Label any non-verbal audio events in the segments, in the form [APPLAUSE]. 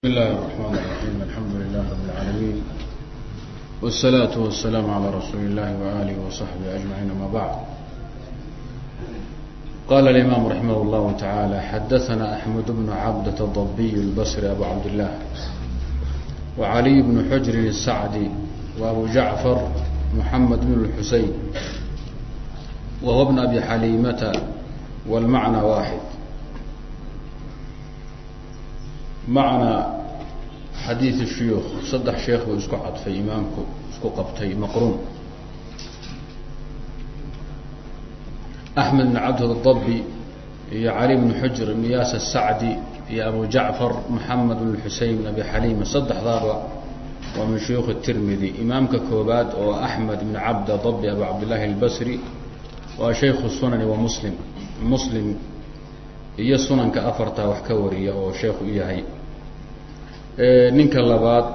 بسم الله الرحمن الرحيم الحمد لله رب العالمين والصلاة والسلام على رسول الله وآله وصحبه أجمعين أما بعد قال الإمام رحمه الله تعالى حدثنا أحمد بن عبدة الضبي البصري أبو عبد الله وعلي بن حجر السعدي وأبو جعفر محمد بن الحسين وهو ابن أبي حليمة والمعنى واحد macna xadiid shuyuukh saddex sheekh buu isku cadfay imaamku isku qabtay maqruun. Axmed bn cabd dabi iyo cali bn xujr ibn yaas asacdi iyo abu jacfar maxamed bn xusein bn abi xaliima saddexdaaba waa min shuyuukh tirmidi imaamka koobaad oo axmed bn cabda dabi abu cabdillahi albasri waa shaykhu sunani wa muslim. Muslim iyo sunanka afartaa wax ka wariya oo sheekhu u yahay ninka labaad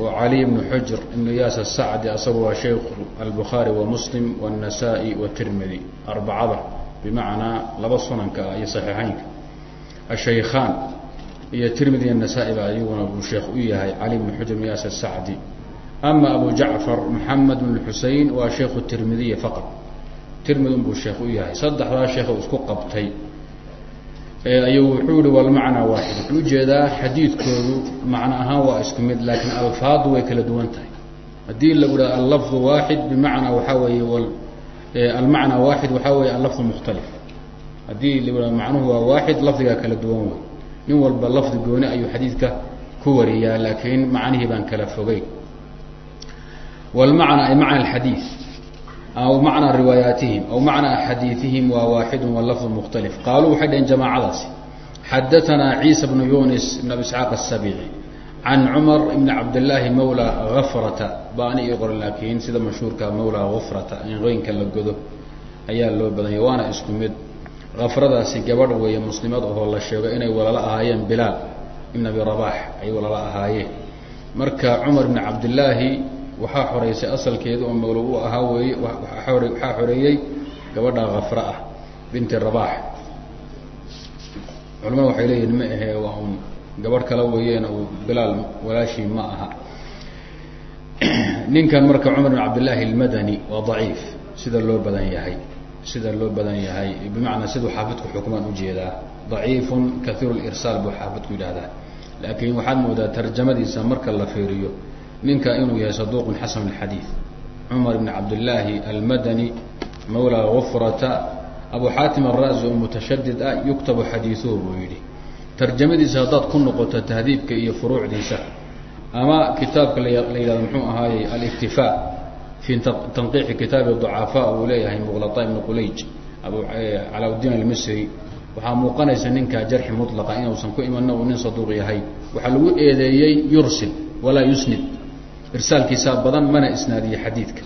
oo cali bnu xujr ibnu yaas asacdi asagu waa shaykhu albukhaari wa muslim wاnnasaa-i watirmidi arbacada bimacnaa laba sunanka iyo saxiixeynka ashaykhaan iyo tirmidi iyo nasaa-i ba iyaguna buu sheekh u yahay cali bnu xujr ibnu yaas asacdi ama abu jacfar maxamed bn xusein waa shaykhu tirmidiya faqad tirmidin buu sheekh u yahay. Saddexdaa sheekh isku qabtay ayuu wuxuu yihi walmacnaa waaxid wuxuu u jeedaa xadiidkoodu macno ahaan waa isku mid laakiin alfaadu way kala duwan tahay. Haddii lagu dhaha allafdu waaxid bimacnaa waxaa weeye almacnaa waaxid waxaa weeye allafdu mukhtalif. Haddii lagu dhaha macnuhu waa waaxid lafdigaa kala duwan wey nin walba lafdi gooni ayuu xadiidka ku wariyaa laakiin macnihii baan kala fogey walmacnaa ay macna alxadiid aw macnaa riwaayaatihim aw macnaa xadiiihim waa waaxidu walafdu mukhtalif qaaluu waxay dhaheen jamaacadaasi xadaanaa ciisa bnu yunis ibn abi isxaaq asabici can cumar ibni cabdillaahi mawla gafrata baani ii qoran laakiin sida mashhuurka mawla gufrata in qoynka la godo ayaa loo badanya waana isku mid kafradaasi gabadh weeye muslimad ahoo la sheego inay walala ahaayeen bilaal ibn abi rabax ay walala ahaayeen marka cumar ibni cabdillaahi waxaa xoreysay asalkeeda oo mawlo u ahaa weeye waxaa xoreeyey gabadha kafra ah binti rabax culamada waxay leeyihiin ma ahee waa un gabadh kala weeyeen uu bilaal walaashii ma aha. [CLEARS THROAT] Ninkan marka cumar bin cabdillaahi almadani waa daciif sida loo badan yahay sida loo badan yahay bimacnaa siduu xaafidku xukmaan u jeedaa daciifun kaiiru lirsaal buu xaafidku yidhaahdaa. Laakiin waxaad moodaa tarjamadiisa marka la fiiriyo ninka inuu yahay saduqun xasan اxadii cumar bn cabdillaahi almadani mawla gufrata abu xaatim arazi oo mutashadid ah yuktabu xadiiuhu buu yidhi. Tarjamadiisa haddaad ku noqoto tahdiibka iyo furuucdiisa ama kitaabka la yidhahdo mxuu ahaaye alاktifaa fii tanqiixi kitaabi ducafaa uu leeyahay muqlata ibn qulayj calaauddiin almisri. Waxaa muuqanaysa ninka jarxi mulaqa inuusan ku imanna uu nin saduuq yahay. Waxaa lagu eedeeyey yursil walaa yusnid irsaalkiisaa badan mana isnaadiye xadiidka.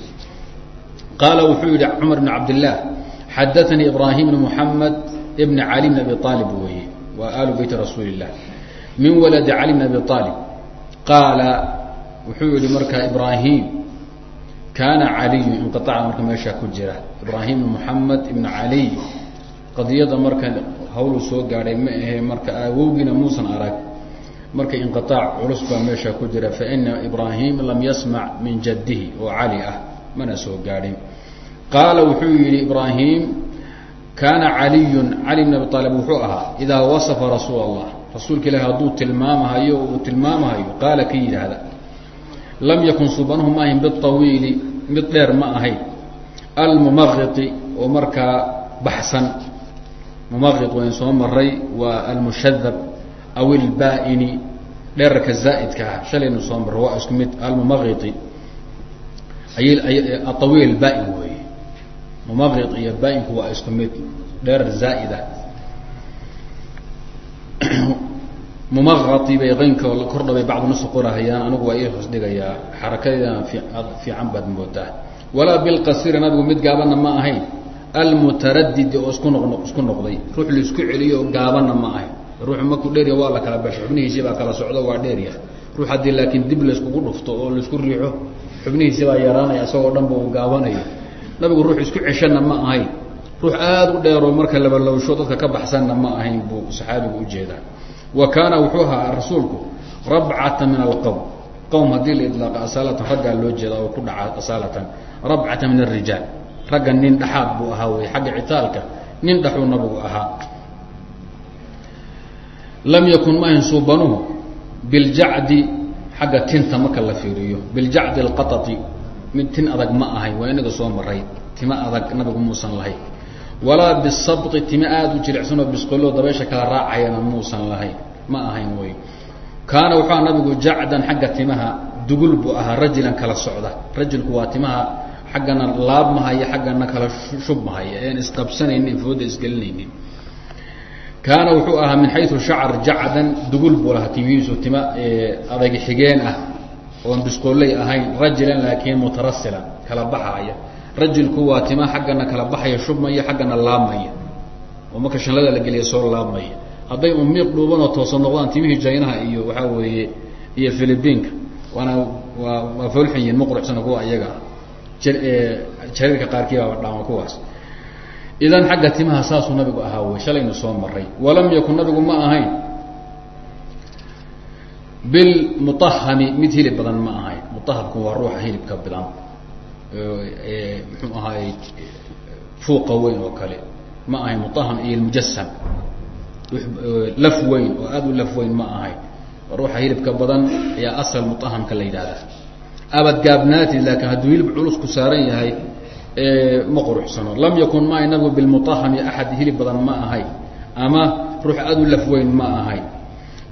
Qaala wuxuu yihi cumar bn cabdillaah xadaanii ibraahim bn muxamed bn cali bn abi aalib weeye. Waa aalu beyti rasuuli illah min waladi cali bn abi aalib qaala wuxuu yihi markaa ibraahim kaana caliyu inqiaaca marka meeshaa ku jira. Ibraahim bn muxamed ibn caliy qadiyada marka hawluu soo gaadhay ma ahee marka awowgiina muusan arag marka inqiaac culus baa meesha ku jira faina ibraahim lam yasmac min jaddihi oo cali ah mana soo gaadhin. Qaala wuxuu yihi ibraahim kaana caliyun. Cali bn abi aalib wuxuu ahaa idaa wasafa rasuul allah rasuulka ilahi hadduu tilmaamahayo uu tilmaamahayo qaala ka yidhaahda lam yakun subanuhu ma ahayn biawiili mid dheer ma ahayn. Almumaqiti oo markaa baxsan. Mumaqit wayn soo maray waa almushadab aw ilbaa-ini zaa'idka ah shalaynu soo marro waa isku mid almumaqiti aawiil baa-in weeye. Mumaqit iyo baa-inku waa isku mid dherar zaa'id ah [CLEARS THROAT] mumaqati bay qaynka kordhabay bacdu nusu qorahayaan anigu waa ii hoos dhigayaa xarakadeedana fiican baad moodaa. Walaa bilqasiri nabigu mid gaabanna ma ahayn. Almutaradidi oo isku noq isku noqday. Ruux la isku celiyo gaabanna ma ahayn ruuxu markuu dheerya waa la kala basho xubnihiisii baa kala socdo waa dheerya ruux haddii laakiin dib layskugu dhufto oo la isku riixo xubnihiisii baa yaraanaya isagoo dhanba uu gaabanayo nabigu ruux isku ceshana ma ahayn. Ruux aada u dheeroo marka labalowsho dadka ka baxsanna ma ahayn buu saxaabigu u jeedaa wa kaana wuxuu ahaa rasuulku rabcata min alqowm qowm haddii la idlaaqa asaalatan raggaa loo jeeda oo ku dhaca asaalatan. Rabcata min arijaal ragga nin dhaxaad buu ahaa wey xagga citaalka. Nin dhaxuu nabigu ahaa lam yakun maahin suubanuhu biljacdi xagga tinta marka la fiiriyo biljacdi alqatati mid tin adag ma ahayn waa inaga soo maray tima adag nabigu muusan lahayn. Walaa bisabti tima aada u jilicsanoo bisqoloo dabeesha kala raacayana muusan lahayn ma ahayn wey kaana wuxuu aha nabigu jacdan xagga timaha dugul buu ahaa rajulan kala socda. Rajulku waa timaha xaggana laabmahaya xaggana kala shubmahaya ean isqabsanaynin fooda isgelinaynin kaana wuxuu ahaa min xayu shacar jacdan dugul buu lahaa timihiisu tima adag xigeen ah oon bisqooley ahayn rajulan laakiin mutarasilan kala baxaaya rajulku waa tima xaggana kala baxaya shubmaya xaggana laabmaya. Oo marka shanlada la geliya soo laabmaya. Hadday umiiq dhuubanoo toosa noqdaan timihii jaynaha iyo waxaa weeye iyo philibiinka waana waa waa foolxun yihiin ma quruxsana kuwa iyaga ah. Jariirka qaarkii baaba dhaama kuwaas idan xagga timaha saasuu nabigu ahaa wey shalaynu soo maray walam yakun nabigu ma ahayn. Bilmuahami mid hilib badan ma ahayn. Muahamku waa ruuxa hilibka bidan muxuu ahaay fuuqa weyn oo kale. Ma ahayn muaham iyo mujasam laf weyn oo aada u laf weyn ma ahayn. Ruuxa hilibka badan ayaa asal muahamka la yidhahda abad gaabnaati laakiin hadduu hilib culus ku saaran yahay ma quruxsano. Lam yakun maahay nabigu bilmuahami axad hilib badan ma ahay ama ruux aada u laf weyn ma ahay.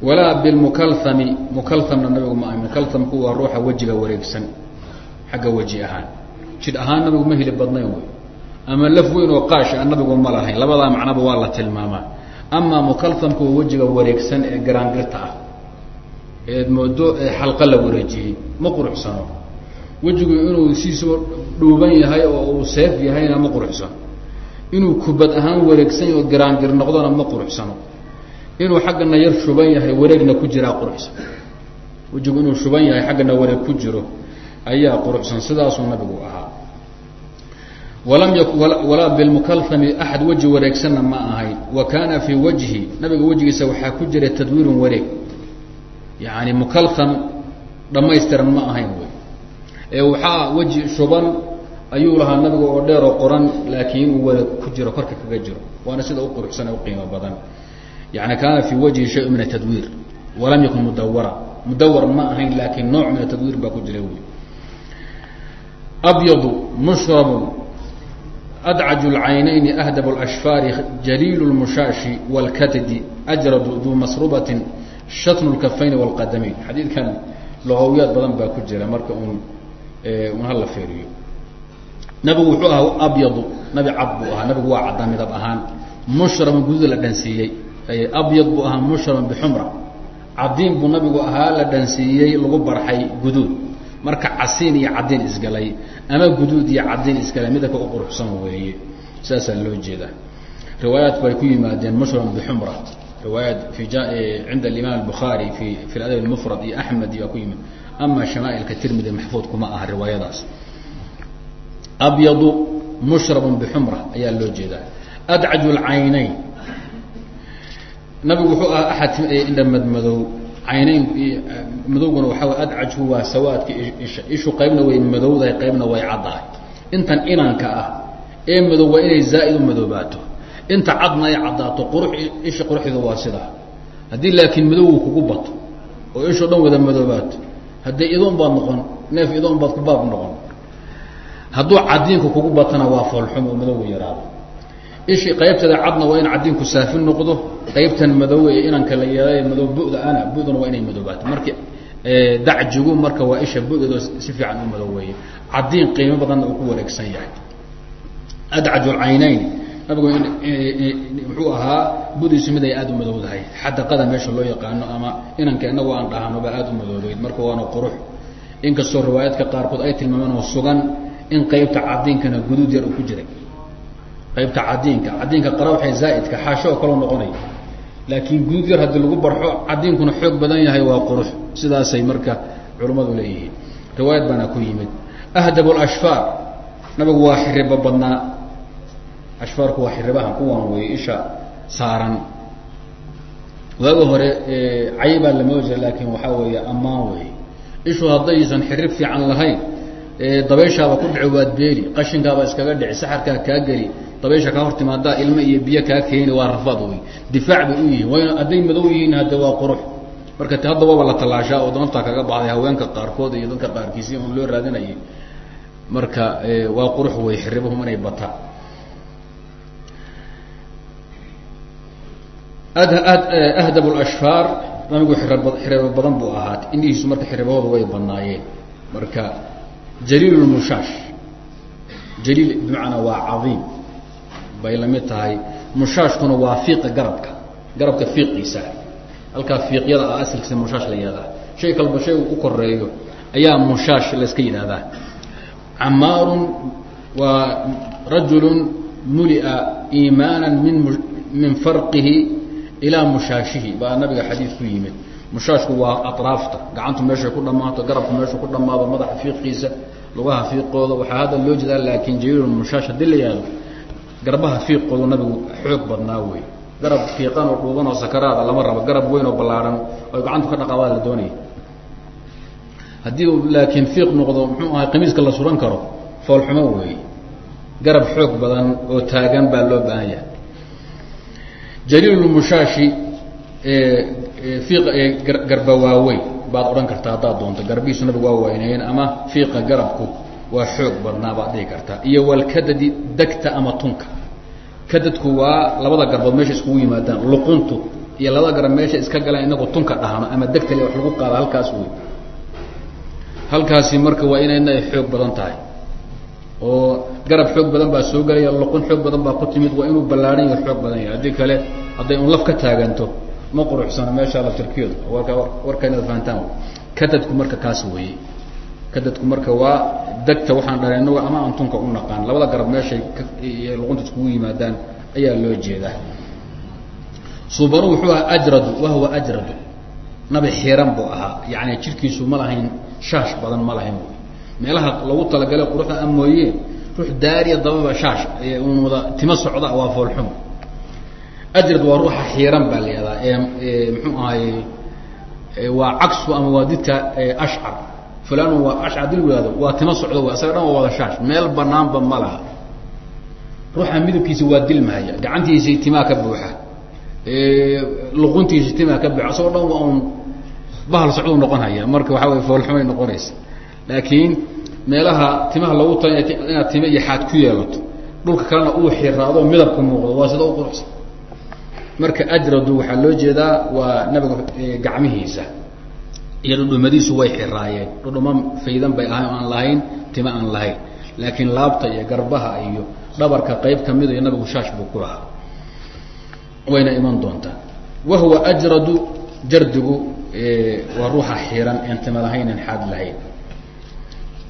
Walaa bilmukalami mukalamna nabigu ma ahay. Mukalamku waa ruuxa wejiga wareegsan xagga weji ahaan. Jidh ahaan nabigu ma hilib badnayn wey. Ama laf weyn oo qaash a nabigu ma lahayn. Labadaa macnaba waa la tilmaamaa. Amaa mukalamku wejiga wareegsan ee garaangirta ah eed moodo ee xalqa la wareejiyey ma quruxsano wejigu inuu siisoo dhuuban yahay oo uu seef yahayna ma quruxsano inuu kubad ahaan wareegsan yahy oo garaangir noqdona ma quruxsano inuu xaggana yar shuban yahay wareegna ku jiraa quruxsan wejigu inuu shuban yahay xaggana wareeg ku jiro ayaa quruxsan sidaasuu nabigu ahaa. Walam walaa bilmukalami axad weji wareegsanna ma ahayn wa kaana fii wajhi nabiga wejigiisa waxaa ku jira tadwiirun wareeg. Yani mukalam dhamaystiran ma ahayn ee waxaa weji shuban ayuu lahaa nabiga oo dheer oo qoran laakiin uu wareeg ku jiro korka kaga jiro. Waana sida u quruxsan ee uqiimo badan. Yani kaana fii wajhi shay min atadwiir walam yakun mudawara mudawar ma ahayn laakiin nooc min atadwiir baa ku jira wey abyadu mushrabu adcaju lcaynayni ahdab lashfaari jaliil lmushaashi wاlkatdi ajradu duu masrubatin shatnu lkafayni wاlqadamayn xadiidkan luqawiyaad badan baa ku jira marka un un hala feeriyo. Nabigu wuxuu ahaa abyadu nabi cad buu ahaa nabigu waa caddaa midab ahaan. Mushraban gududa la dhansiiyey. Abyad buu ahaa mushraban bixumra. Cadiin buu nabigu ahaa la dhansiiyey lagu barxay guduud. Marka casiin iyo cadiin isgalay ama guduud iyo cadiin isgalay midabka u quruxsan weeye. Saasaa loo jeedaa. Riwaayaatku ay ku yimaadeen mushraban bixumra riwaayaat fi cinda alimaam albukhaari fi fi ladab almufrad iyo axmed baa ku yimid. Ama shamaailka tirmidi maxfuud kuma aha riwaayadaas. Abyadu mushrabun bixumra ayaa loo jeedaa. Adcaju lcaynayn nabigu wuxuu ahaa axad indha madmadow. Caynayn madowguna waxaa way adcajku waa sawaadka isha ishu qaybna way madowdahay qaybna way caddahay. Intan inanka ah ee madow waa inay zaa'id u madoobaato inta cadna ay caddaato qurux isha quruxdeedu waa sidaa. Haddii laakiin madowgu kugu bato oo ishoo dhan wada madoobaato haddii idoon baad noqon neef idoon baad ku baab noqon. Hadduu cadiinku kugu batana waa foolxum oo madowgu yaraado. Ishi qaybteeda cadna waa in cadiinku saafin noqdo qaybtan madow ee inanka la yeelay madow buda ana buduna waa inay madoobaato marka dacjigu marka waa isha budeedo si fiican u madooweeye cadiin qiimo badanna uu ku wareegsan yahay. Adcaju lcaynayn nabigu muxuu ahaa budiisu mid ay aada u madowdahay. Xadaqada meesha loo yaqaano ama inanka inagu aan dhahanoba aada u madoobeyd marka waana qurux. Inkastoo riwaayaadka qaarkood ay tilmaameen oo sugan in qaybta cadiinkana guduud yar uu ku jiray. Qaybta cadiinka cadiinka qarawxee zaaidka xaasho oo kaloo noqonay. Laakiin guduud yar haddii lagu barxo cadiinkuna xoog badan yahay waa qurux. Sidaasay marka culimmadu leeyihiin. Riwaayad baana ku yimid. Ahdab lashfaar nabigu waa xiribo badnaa ashfaarku waa xiribaha kuwan wey isha saaran. Waaga hore caybaa lama jira laakin waxaa weeye ammaan wey ishu haddaysan xirib fiican lahayn dabayshaaba ku dhici waad beeli qashinkaaba iskaga dhici saxarkaa kaa geli dabaysha kaa hor ilmo iyo biyo kaa keeni waa rafaad wey difaac bay u yihiin. Wayna hadday madow yihiin hadde waa qurux. Marka t hadda waaba la tallaashaa oo naftaa kaga baxday haweenka qaarkood iyo dadka qaarkiisi un loo raadinayay. Marka waa qurux wey xiribuhum inay bataan ahdab ashfaar nabigu xirabo badan buu ahaat. Indhihiisu marka xirabahooda way badnaayeen marka jaliil mushaash. Jaliil bimacnaa waa cadiim. Bay la mid tahay. Mushaashkuna waa fiiqa garabka. Garabka fiiqiisa. Halkaa fiiqyada ah asalkiisa mushaash la yihahdaa shay kalba shay u koreeyo ayaa mushaash layska yidhahdaa camaarun waa rajulu mulia iimaana min min farqihi ilaa mushaashihi baa nabiga xadiid ku yimid. Mushaashku waa atraafta. Gacantu meeshay ku dhammaato garabku meeshu ku dhammaado madaxa fiiqiisa lugaha fiiqooda waxaa hadda loo jeedaa laakiin jaliil mushaash haddii la yihahdo garbaha fiiqoodu nabigu xoog badnaa wey garab fiiqan oo dhuuban oo sakaraada lama rabo garab weyn oo ballaaran oo gacantu ka dhaqaabaa la doonaya. Haddii laakiin fiiq noqdo muxuu ahay qamiiska la suran karo? Foolxumo weey. Garab xoog badan oo taagan baa loo baahan yahay jaliilmushaashi garba waaweyn baad odhan kartaa haddaad doonto garbihiisu nabigu waa weyneeyeen ama fiiqa garabku waa xoog badnaa baad dhihi kartaa. Iyo walkadadi degta ama tunka. Kadadku waa labada garbood meesha iskugu yimaadaan. Luquntu iyo labada garab meesha iska galaan inagu tunka dhahno ama degtale wax lagu qaada halkaas wey halkaasi marka waa inayna ay xoog badan tahay oo garab xoog badan baa soo gelaya luqun xoog badan baa ku timid waa inuu ballaaran yaho xoog badan yahay. Haddii kale hadday un laf ka taaganto ma quruxsano meesha la tirkiyood warka warka inaad fahantaan. Kadadku marka kaas weeye. Kadadku marka waa degta waxaan dhahay inagu ama aan tunka u naqaan. Labada garab meeshay luqunta iskugu yimaadaan ayaa loo jeedaa. Subanu wuxuu ahaa ajradu wahuwa ajradu. Nabi xiran buu ahaa. Yani jirkiisu ma lahayn shaash badan ma lahayn meelaha lagu talagalay quruxda a mooye ruux daariya dababa shaash wada timo socda waa foolxumo ajrad waa ruuxa xiiran baa la yihahdaa ee muxuu ahaye waa cagsu ama waa didka ashcar fulan waa ashcar dil wadaado waa timo socdo w isaga dhan waa wada shaash. Meel banaanba ma laha. Ruuxa midabkiisa waa dilmahaya gacantiisii timaa ka buuxa luquntiisi timaa ka buuxa isagoo dhan waa un bahal socduu noqon marka waxaa way foolxumay noqonaysa laakiin meelaha timaha lagu ta inaad time iyo xaad ku yeelato dhulka kalena uu xiraado midabka muuqdo waa sida u quruxsan. Marka ajradu waxaa loo jeedaa waa nabiga gacmihiisa. Iyo dhudhumadiisu way xiraayeen dhudhuma faydan bay ahayn o aan lahayn tima aan lahayn. Laakiin laabta iyo garbaha iyo dhabarka qayb kamida iyo nabigu shaash buu ku lahaa. Wayna iman doontaa. Wahuwa ajradu jardigu waa ruuxa xiran en tima lahayn en xaad lahayn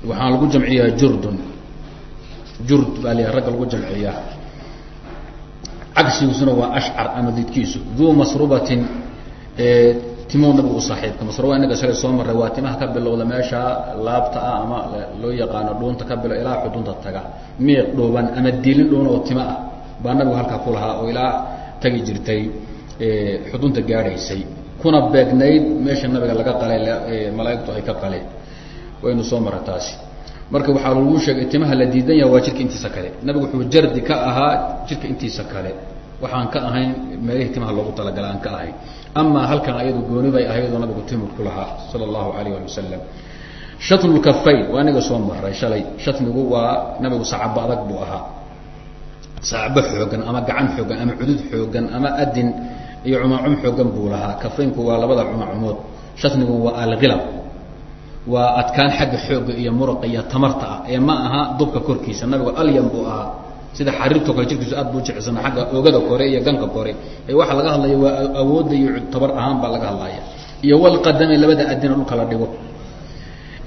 waxaa lagu jamciyaa jurdun. Jurd baa la ragga lagu jamciyaa. Cagsigiisuna waa ashcar ama didkiisu duu masrubatin timow nabigu u saaxiibka. Masruba inaga shalay soo marray waa timaha ka bilowda meesha laabta ah ama loo yaqaano dhuunta ka bilo ilaa xudunta taga. Miiq dhuuban ama dilin dhuun oo timo ah baa nabigu halkaa ku lahaa oo ilaa tagi jirtay xudunta gaadhaysay. Kuna beegnayd meesha nabiga laga qalay malaaigtu ay ka qaleen waynu soo mara taasi. Marka waxaa lagu sheegay timaha la diidan yaha waa jirka intiisa kale. Nabigu wuxuu jardi ka ahaa jirka intiisa kale. Waxaan ka ahayn meelihii timaha loogu talagala aan ka ahayn amaa halkan ayadu gooni bay ahaydoo nabigu timir ku lahaa sala allahu alayh ali wasalam shatnulkafayn waa inaga soo maray shalay. Shatnigu waa nabigu sacabo adag buu ahaa. Sacbo xoogan ama gacan xoogan ama cudud xoogan ama adin iyo cumacum xoogan buu lahaa. Kafaynku waa labada cumacumood shatnigu waa alkhilab waa adkaan xagga xooga iyo muruqa iyo tamarta ah. Ee ma aha dubka korkiisa. Nabigu alyan buu ahaa. Sida xariirto kale jirkiisu aad buu jecsan xagga oogada kore iyo ganka kore ee waxaa laga hadlaya waa awoodda iyo tabar ahaan baa laga hadlaya. Iyo walqadame labada adina dhulka la dhigo.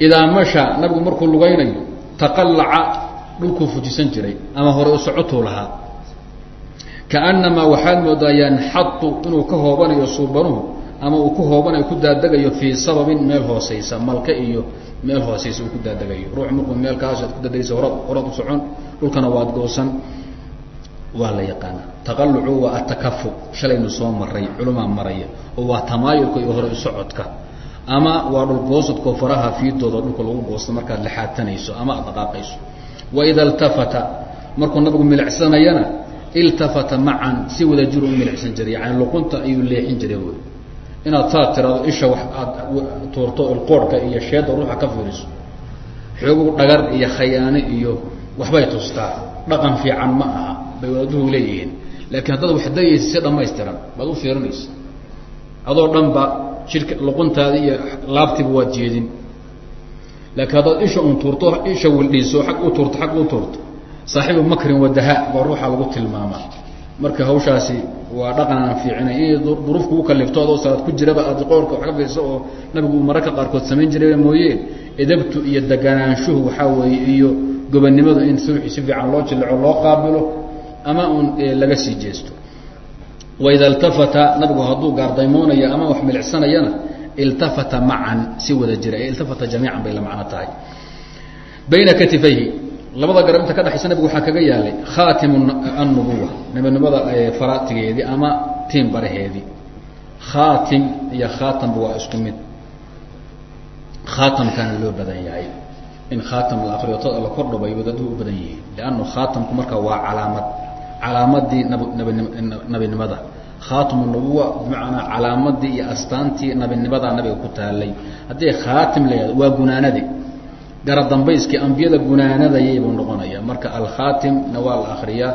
Idaa masha nabigu markuu lugaynayo taqallaca dhulkuu fujisan jiray ama hore u socotuu lahaa. Kaanamaa waxaad moodaa yanxatu inuu ka hoobanayo suubanuhu ama uu ku hoobanayo ku daadagayo fii sababin meel hooseysa malka iyo meel hooseysa uu ku daadagayo. Ruux markuu meel kaas aad ku daadagaysa horaad horaad u dhulkana waad goosan. Waa la yaqaanaa. Taqalucu waa atakafu shalaynu soo maray culumaa maraya oo waa tamaayulka iyo hore usocodka ama waa dhulgoosadkao faraha fiidooda dhulka lagu goosto markaad laxaatanayso ama aad dhaqaaqayso. Waida iltafata markuu nabigu milicsanayana iltafata macan si wada jiru u milicsan jiray yani luqunta ayuu leexin jiray inaad saa tiraado isha wax aad tuurto ilqoorhka iyo sheeda ruuxa ka fiiriso xoogu dhagar iyo khayaane iyo waxbay tustaa. Dhaqan fiican ma aha bay wadaduhu leeyihiin. Laakiin haddaad wax dayaysa si dhamaystiran baad u fiirinaysa. Adoo dhan ba jidhka luquntaada iyo laabtiba waad jeedin. Laakiin haddaad isha un tuurto isha wildhiiso ag u tuurto xag u tuurto. Saaxiibu makrin wadaha baa ruuxa lagu tilmaamaa marka hawshaasi waa dhaqan aan fiicinayn inay duruuf kugu kalifto adoo salaad ku jiraba aad qoorka wax ka fiirso oo nabigu uu mararka qaarkood samayn jiray mooye. Edabtu iyo deganaanshuhu waxaa weeye iyo gobonnimadu in suuxi si fiican loo jileco loo qaabilo ama un laga sii jeesto. Waida iltafata nabigu hadduu gaardaymoonaya ama wax milicsanayana iltafata macan si wada jira. Ee iltafata jamiican bay la macno tahay. Bayna katifayhi labada garab inta ka dhexaysa nabigu waxaa kaga yaalay khaatimu annubuwa nabinimada faraatigeedii ama tiin baraheedii khaatim iyo khaatamba waa isku mid. Khaatamkaana loo badan yahay. In khaatam la akriyo tad la kordhabo ay wadaduhu u badan yihiin. Liannu khaatamku marka waa calaamad. Calaamadii nab nabin nabinimada khaatimu nubuwa bimacnaa calaamadii iyo astaantii nabinimadaa nabiga ku taalay haddii khaatim la waa gunaanade garadambayskii ambiyada gunaanadayay buu noqonaya. Marka alkhaatimna waa la akriyaa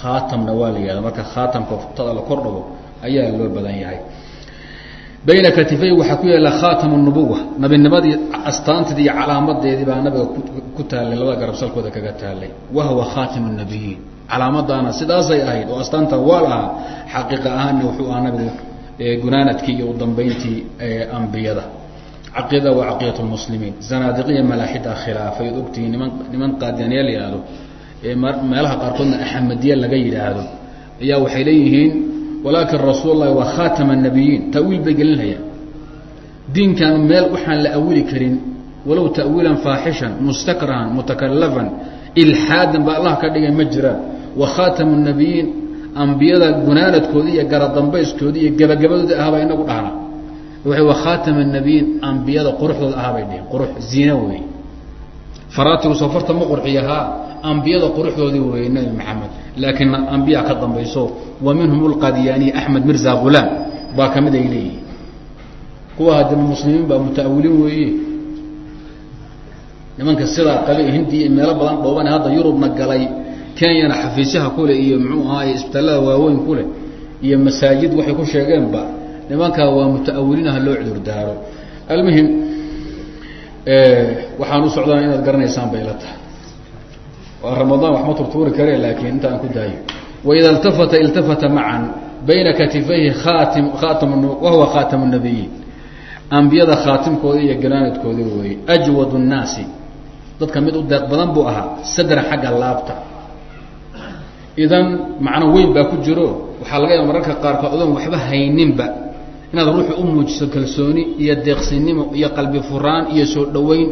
khaatamna waa la yihahda marka khaatamka tada la kordhago ayaa loo badan yahay. Bayna katifay waxaa ku yaalla khaatam nubuwa nabinimadii astaanteedii iyo calaamadeedii baa nabiga ku taalay labada garab salkooda kaga taalay wahwa khaatim nabiyiin calaamadaana sidaasay ahayd oo astaanta waa lahaa xaqiiqa ahaanna wuxuu ahaa nabigu gunaanadkii iyo udambeyntii ambiyada caqiida waa caqiidat lmuslimiin zanaadiqiya malaaxida khilaafay ogtihiin niman niman qaadiyaaniya la yihahdo meelaha qaarkoodna axamadiya laga yidhaahdo. Ayaa waxay leeyihiin walaakin rasuul waa khaatama nabiyiin tawiil bay gelinayaan diinkan meel waxaan la awili karin walow ta'wiilan faaxishan mustakrahan mutakalafan ilxaadan ba allah ka dhigay ma jiraan wa khaatamu nabiyiin ambiyada gunaanadkoodii iyo garadambayskoodii iyo gabagabadoodii ahbaa inagu dhahna wa khaatama nabiyiin ambiyada quruxdooda ahaa bay dhiheen qurux ziine wey faraatigu safarta ma qurxiyahaa ambiyada quruxdoodii weeye nebi maxamed. Laakiin ambiya ka dambayso wa minhum lqadiyaaniy axmed mirza hulaam baa ka mid ay leeyihiin kuwa haddima muslimiin baa mutaawiliin weeye. Nimanka sidaa qabe hindiya meelo badan dhooban hadda yurubna galay kenyana xafiisyaha kule iyo muxuu ahaay isbitaalada waaweyn kuleh iyo masaajid waxay ku sheegeenba nimankaa waa mutaawiliinaha loo cudurdaaro almuhim waxaan u socdaan inaad garanaysaan bay la tahay. Waa ramadaan wax ma kare laakiin inta aan ku daayo. Waida iltafata iltafata macan bayna katifayhi wahuwa khaatamu nabiyiin ambiyada khaatimkoodii iyo ganaanadkoodii weeye. Ajwad nnaasi. Dadka mid u deeq badan buu ahaa sadran xagga laabta. Idan macno weyn baa ku jiro. Waxaa laga yaaba mararka qaarkood odoon waxba hayninba inaad ruuxu u muujiso kalsooni iyo deeqsinimo iyo qalbi furaan iyo soo dhaweyn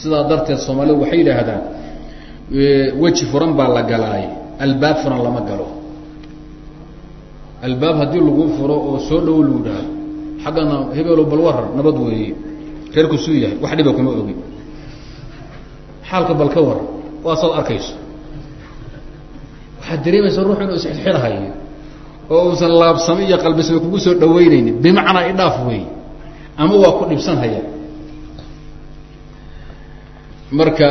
sidaa darteed soomaalidu waxay yidhaahdaan weji furan baa la galaay albaab furan lama galo. Albaab haddii lagu furo oo soo dhawo lagu dhaado xaggana hebelo bal warar nabad weeye reerku suu yahay wax dhiba kuma ogi. Xaalka bal ka waran waa saad arkayso. Waxaad dareemaysa ruux inuu isxidxidhayo oo uusan laabsami iyo qalbisba kugu soo dhaweyneynin bimacnaa idhaaf wey ama waa ku dhibsan haya. Marka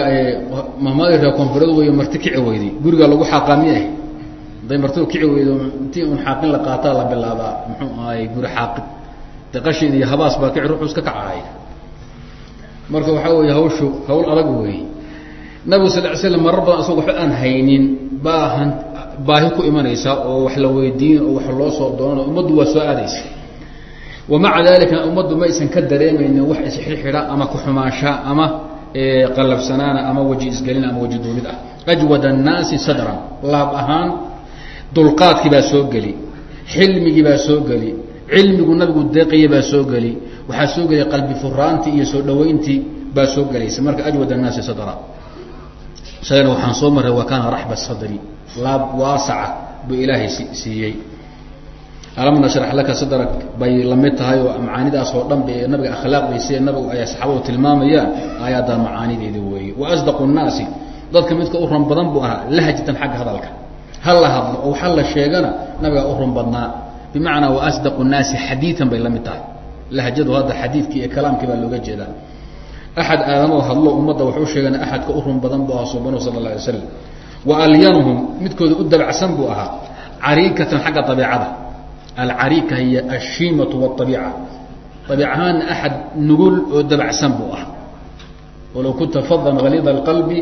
mahmadi ree koonfureed wey marti kici weyday gurigaa lagu xaaqaami ah haday martidu kici weydo intii un xaaqin la qaataa la bilaabaa muxuu ahaay guri xaaqin. De qashin iyo habaas baa kici ruuxu iska kacahay marka waxaa weeye hawshu hawl adag wey nabigu sal ly slam marar badan asagoo waxba aan haynin baa baahi ku imanaysa oo wax la weydiin oo wax loo soo doonan ummaddu waa soo aadaysa. Wamaca dalika ummaddu ma ka dareemaynin wax isxidxidha ama kuxumaansha ama qalafsanaana ama weji isgelin ama weji duulid ah. Ajwad annaasi sadran laab ahaan dulqaadkii baa soo geli xilmigii baa soo geli cilmigu nabigu deeqaya baa soo geli waxaa soo gelay qalbi furaantii iyo soo dhaweyntii baa soo gelaysa. Marka ajwad annaasi sadra waxaan soo maray wa kaana raxba sadri laab waasaca buu ilaahay siiyey. Alam nashrax laka sadrak bay la mid tahay oo macaanidaas oo dhan bay nabiga akhlaaqdiisa nabigu ay saxaabadu tilmaamayaan aayaddaa macaanideeda weeye. Wa asdaqu nnaasi dadka midka u run badan buu ahaa lahjatan xagga hadalka. Ha la hadlo oo waxa la sheegana nabigaa u run badnaa. Bimacnaa wa asdaqu nnaasi xadiian bay la mid tahay. Lahjadu hadda xadiidkii iyo kalaamkii baa looga jeedaa. Axad aadamoo hadlo ummadda waxu sheegana axadka u run badan buu ahaa subanu sala la alay slam waalyanhum midkooda u dabacsan buu ahaa cariikatan xagga abiicada alcariika hiy ashiimau wاabiica abiicahaana axad nugul oo dabacsan buu ahaa walow kunta fadan haliid اqalbi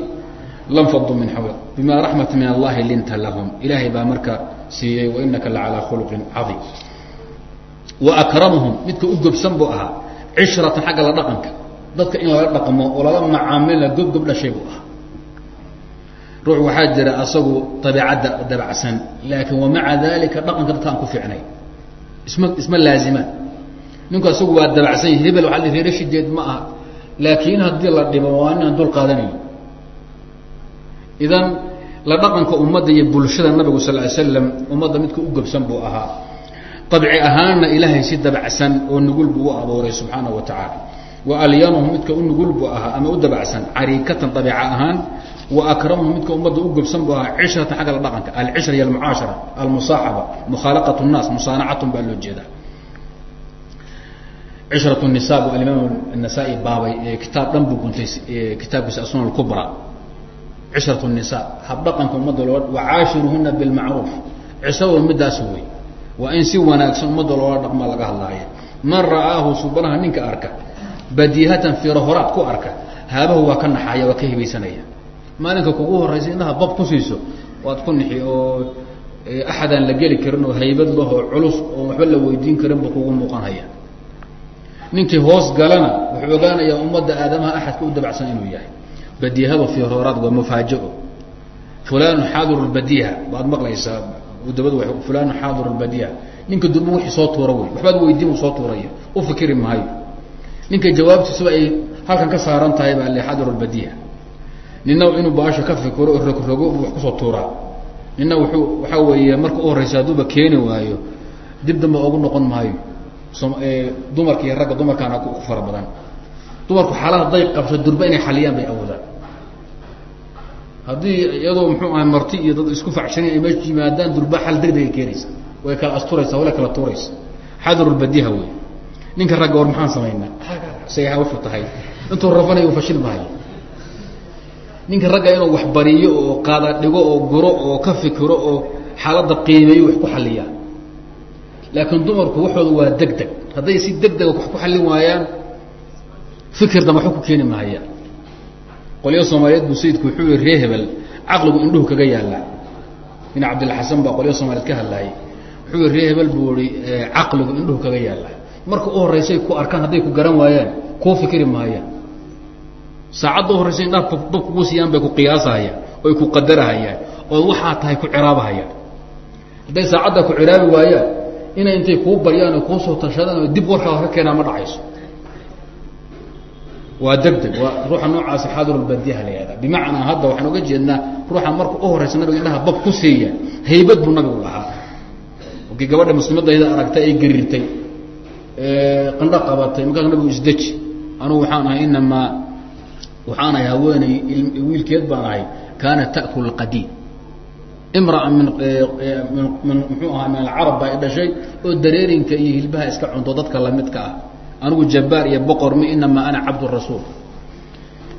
lam fadu min xawla bima raxmati min allahi linta lahum ilaahay baa marka siiyey wainaka lacalaa khuluqin cadiim waakramhum midka u gobsan buu ahaa cishratan xagga la dhaqanka dadka in lala dhaqmo oo lala macaamila gobgob dhashay buu ahaa ruux waxaa jira asagu abiicadda dabacsan laakiin wamaca dalika dhaqanka dadka aan ku fiicnay. Isma isma laazimaan ninku asagu waa dabacsan yahi hebel waa reere shideed ma aha. Laakiin haddii la dhibo waa inaan dul qaadanayo idan la dhaqanka ummadda iyo bulshada nabigu sal ly slam ummadda midka u gobsan buu ahaa. Abci ahaanna ilaahay si dabacsan oo nugul buu u abuuray subxaana wa tacaala. Wa alyanuhu midka u nugul buu ahaa ama u dabacsan cariikatan abiica ahaan wa akramuhu midka ummadda u gobsan buu ahaa cishratan xagga dhaqanka alcishra iyo almucaashara almusaaxaba mukhaalaqat nnaas musaanacatun baa loo jeedaa. Cishrat nisa bu alimaam nasaa-i baabay kitaab dhan buu guntay kitaabkiisa asuna kubra cishrat nisa habdhaqanka ummadda loo wacaashiruhuna bilmacruuf. Cishadood midaas wey waa in si wanaagsan ummadda loola dhaqma laga hadlaaya man ra'aahu subanaha ninka arka badiihatan fiirahoraad ku arka haabahu waa ka naxaaya waa ka hibaysanaya maalinka kugu horaysa indhaha bab ku siiso waad ku nixi oo axadaan la geli karin oo haybad lahoo culus oo waxba la weydiin karin buu kugu muuqanhaya. Ninkii hoos galana wuxuu ogaanayaa ummadda aadamaha axadka u dabacsan inuu yahay. Badiihadu fiirhoraad waa mufaaja-o fulan xaadir badiiha baad maqlaysaa dabad fulan xaadir badiiha ninka durba wixii soo tuura wey waxbaad weydiin soo tuuraya. U fikri maayo. Ninka jawaabtiisuba ay halkan ka saaran tahay baa le xaadir badiiha nina inuu baasha ka fikiro oo rogrogo wax ku soo tuuraa. Nina wuxuu waxaa weeye marka u horeysa hadduuba keeni waayo dib damba ogu noqon maayo. Dumarka iyo ragga dumarkaana ku fara badan. Dumarku xaalada day qabso durba inay xaliyaan bay awoodaan haddii iyadoo muxuu ahay marti iyo dad isku facshan ay meesha yimaadaan durba xal degdegay keenaysa. Way kala asturaysa wala kala tuuraysa. Xadirulbadiha wey ninka ragga war maxaan samaynaa say hawshu tahay intuu rafanayo u fashil maayo ninka ragga inuu wax bariyo oo qaada dhigo oo guro oo ka fikiro oo xaaladda qiimeeyo wax ku xaliyaa laakiin dumarku waxooda waa deg deg hadday si deg dega wax ku xallin waayaan fikir waxba ku keeni mahayaan qolyo soomaaliyeed buu sayidku wuxuu yihi ree hebel caqligu indhuhu kaga yaalla bin cabdilla xasan baa qolyo soomaliyeed ka hadlaayay. Wuxuu yihi ree hebel buu ihi caqligu indhuhu kaga yaalla marka u horreysay ku arkaan hadday ku garan waayaan kuu fikri maayaan saacadda u horreysa indhaha dab kugu siiyaan bay ku qiyaasahayaan oy ku qadarahayaan ood waxaa tahay ku ciraabahayaan. Hadday saacadda ku ciraabi waayaan inay intay kuu baryaan oo kuusoo tashadaan oo dib warkaa ka keenaa ma dhacayso. Waa deg deg waa ruuxa noocaasi xaadirulbadiha la yihahda bimacnaa hadda waxaan oga jeednaa ruuxa marka u horeysa nabiga indhaha bab ku siiya haybad buu nabigu lahaa. Okii gabadha muslimadayda aragtay ay gariirtay qandho qabatay markaas nabigu isdeji anugu waxaan ahay inamaa waxaan ahay haweeney wiilkeed baan ahay kaana ta'kul qadiid imraa min min muxuu ahaa min alcarab baa i dhashay oo dareerinka iyo hilbaha iska cunto dadka lamidka ah. Anigu jabbaar iyo boqor mi inamaa ana cabdurasuul.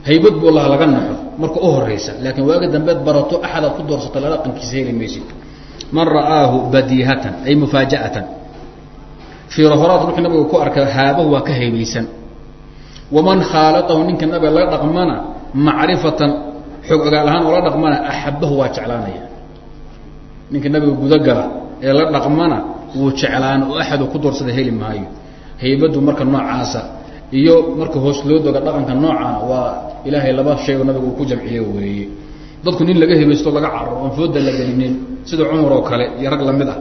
Haybad buu laha laga naxo marka u horeysa laakiin waaga dambeed barato axadaad ku doorsata la dhaqankiisa heli maysid. Man ra'aahu badiihatan ay mufaaja'atan. Fiiro horaad ruuxii nabiga ku arka haabahu waa ka haybaysan waman khaalatahu ninka nabiga laga dhaqmana macrifatan xog ogaal ahaan oo la dhaqmana axabahu waa jeclaanaya. Ninka nabiga gudagala ee la dhaqmana wuu jeclaan oo axadu ku doorsada heli maayo. Haybaddu marka noocaasa iyo marka hoos loo doga dhaqanka noocaana waa ilaahay laba shay oo nabigu uu ku jamciye weeye. Dadku nin laga hebaysto laga cararo oon fooda la gelinin sida cumar oo kale iyo rag la mid ah.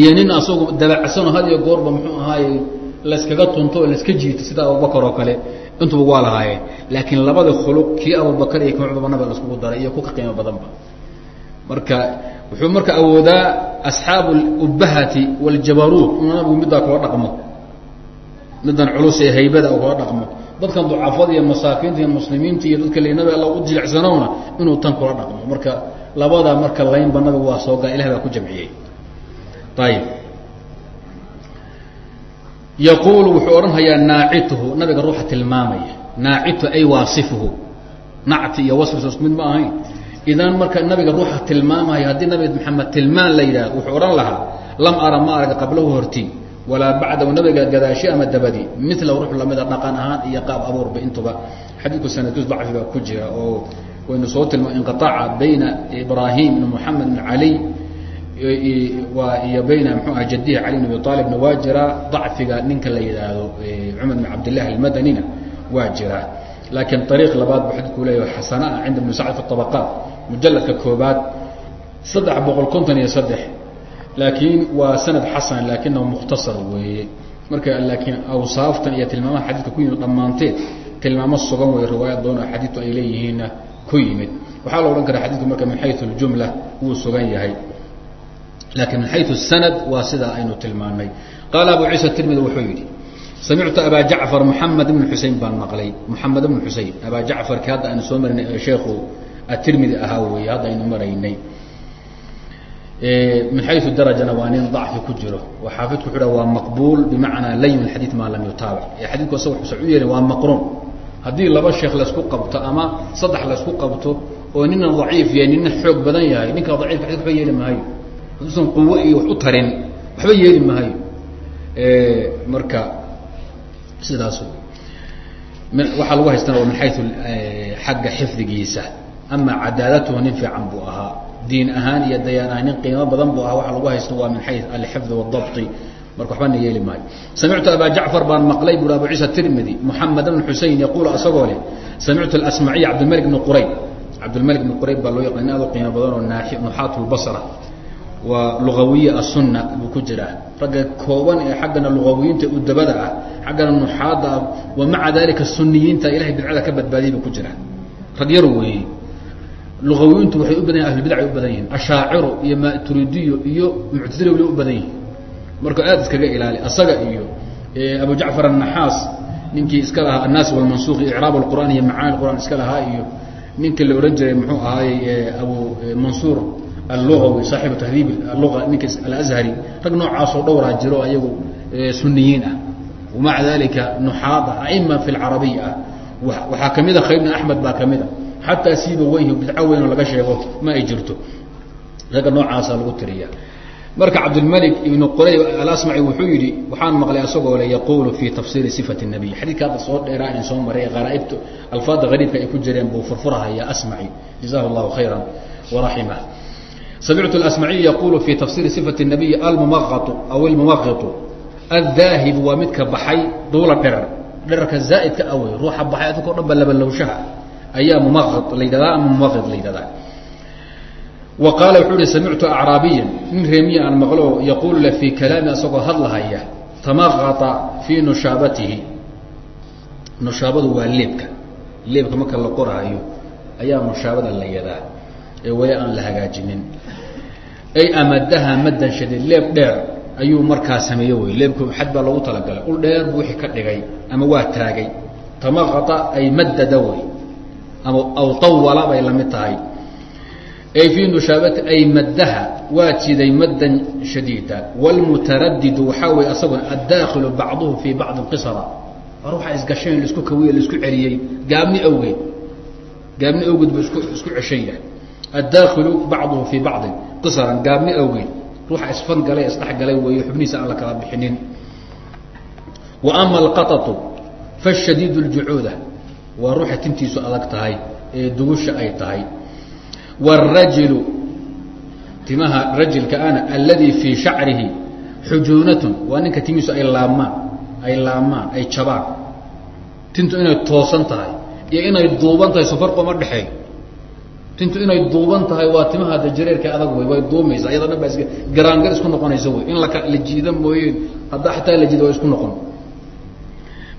Iyo nin asagu dabacsanoo had iyo goorba muxuu ahaaye layskaga tunto oo layska jiito sida abubakar oo kale intuba waa lahaayeen. Laakiin labada khuluq kii abubakar iyo kii cumar nabiga laiskugu daray iyo ku ka qiimo badanba marka wuxuu marka awoodaa asxaabu ubahati wاljabaruut inuu nabigu middaa kula dhaqmo. Middan culus ee haybada kula dhaqmo. Dadkan ducafada iyo masaakiinta iyo muslimiinta iyo dadka nabi alla u jilicsanowna inuu tan kula dhaqmo. Marka labadaa marka laynba nabigu waa soo gaa ilah baa ku jamciyey. Ayib yaquulu wuxuu odhanhayaa naacituhu nabiga ruuxa tilmaamaya. Naacitu ay waasifuhu. Nacti iyo wasfis isku mid ma ahayn. Idan marka nabiga ruuxa tilmaamaya haddii nabi maxamed tilmaan la yidhaah wuxuu odhan lahaa lam ara ma arag qablahu horti walaa bacdahu nabiga gadaashi ama dabadi. Mila ruux lamida dhaqan ahaan iyo qaab abuurba intuba. Xadiidku sanadus dacfi baa ku jira oo waynu soo tilma inqiaaca bayna ibraahim ibn moxamed ibn cali iyo bayna mxuu aha jadihi cali bn abi aalibna waa jiraa dacfiga ninka la yidhaahdo cumar bn cabdillahi almadanina waa jiraa laakiin ariiq labaad buu xadidku leeyahy xasana ah cinda ibn sacd fi طabaqaat mujaladka koobaad saddex boqol konton iyo saddex laakiin waa sanad xasan laakinahu mukhtasar weeye marka laakiin awsaaftan iyo tilmaamaha xadiidka ku yimid dhammaanteed tilmaamo sugan wey riwaayad badan oo xadiidku ay leeyihiinna ku yimid waxaa la odhan karaa xadidku marka min xayu اljumla wuu sugan yahay laakiin min xayu sanad waa sidaa aynu tilmaanay qaala abu ciisa tirmidi wuxuu yidhi samictu abaa jacfar moxamed ibn xusein baan maqlay moxamed ibn xusein abaa jacfarki hadda aynu soo marinay ee sheekhu atirmidi ahaa weeye hadda aynu maraynay min xayu darajana waa nin dacfi ku jiro oo xaafidku wuxu waa maqbuul bimacnaa layin xadiid maa lam yutaabac ee xadidku asaga wuxuusan u yeelin waa maqruun haddii laba sheekh laysku qabto ama saddex laysku qabto oo nina daciif yahay nina xoog badan yahay ninka daciifka waba yeeli maayo hadduusan quwo iyo wax u tarin waxba yeeli maayo. Marka sidaas waxaa lagu haystana waa min xayu xagga xifdigiisa. Ama cadaadatuhu nin fiican buu ahaa. Diin ahaan iyo dayaan ahaan nin qiimo badan buu ahaa. Waxa lagu haysto waa min xayu alxifd wاdabطi marka waxbana yeeli maayo. Samictu abaa jacfar baan maqlay buri abu ciisa tirmidi. Moxamed bn xusein yaquulu asagoo leh samictu asmaciy cabdilmalik bn qurayb. Cabdilmalik bn qurayb baa loo yaqaan aad u qiimo badan oo nuxaat lbasra waa luawiya asunna buu ku jiraa ragga kooban ee xaggana luawiyiinta udabada ah xaggana nuxaada ah, wa maca dalika suniyiinta ilahay bidcada ka badbaadiyay buu ku jiraa rag yar weeye. Luawiyiintu waxay u badan yihiin ahlubidacay u badan yihiin ashaaciru iyo maturidiyo iyo muctazila weli u badan yihiin marka aada iskaga ilaali asaga iyo abu jacfar annaxaas ninkii iska lahaa annaas walmansuuq iyo icraab alqur'aan iyo macaani qur'aan iska lahaa iyo ninkii la odhan jiray muxuu ahaayey abu mansuur allugawi saaxibu tahdiib alluga ninka alazhari rag noocaasoo dhowraa jiro ayagu suniyiin ah. Wamaca dalika nuxaada aima fi lcarabiya ah waxaa kamida khayr bn axmed baa kamida xataa siiba weyhi bidco weyn oo laga sheego ma ay jirto. Ragga noocaasa lagu tiriya marka cabdilmalik ibnu qurayb alasmaci wuxuu yidhi waxaan maqlay asagoo le yaquulu fii tafsiiri sifati nabiy xadiidka hadda soo dheeraa in soo maray qaraaibta alfaada hariibka ay ku jireen buu furfurahaya asmaci jazahu llahu khayra waraximah samictu asmaciy yaquulu fii tafsiiri sifati nabiyi almumaqatu aw ilmumaqitu aldaahibu waa midka baxay duula dherer dherarka zaa'idka awey ruuxa baxay adikao dhan ba labalowshaha ayaa mumaqid la yidhahdaa ama mumaqid la yidhahdaa wa qaala wuxuu uhi samictu acraabiyan nin reemiya aan maqlo yaquulu le fii kalaami asagoo hadlahaya tamaqata fii nushaabatihi nushaabadu waa leebka leebka marka la qoraayo ayaa nushaabada la yadaa ee weli aan la hagaajinin. Ay amadaha maddan shadiid leeb dheer ayuu markaa sameeye wey. Leebku xad baa loogu talagalay. Ul dheer buu wixii ka dhigay ama waa taagay. Tamaqata ay maddada wey. Ama aw tawala bay la mid tahay. Ay fii nushaabati ay maddaha waa jiday maddan shadiida. Wاlmutaradidu waxaa weeye asaguna addaakilu bacduhu fii bacdi qisra ruuxa isgasheen la isku kawiye la isku celiyey. Gaabni awgeed. Gaabni awgeed buu isku ceshan yahay addaakilu bacduhu fii bacdin qisaran gaabni awgeed ruuxa isfangalay isdhexgalay weeye xubnihiisa aan la kala bixinin wa ama alqatatu fashadiidu ljucuuda waa ruuxa tintiisu adag tahay ee dugusha ay tahay wاrajilu timaha rajilka ana alladii fii shacrihi xujuunatun waa ninka timihiisu ay laabmaan ay laabmaan ay jabaan tintu inay toosan tahay iyo inay duuban tahay safar uma dhexeey tintu inay duuban tahay waa timaha da jareerka adag wey way duumaysa. Dhan baa is garaangar isku noqonaysa wey in la jiida mooyeen haddaa xataa la jiida waa isku noqon.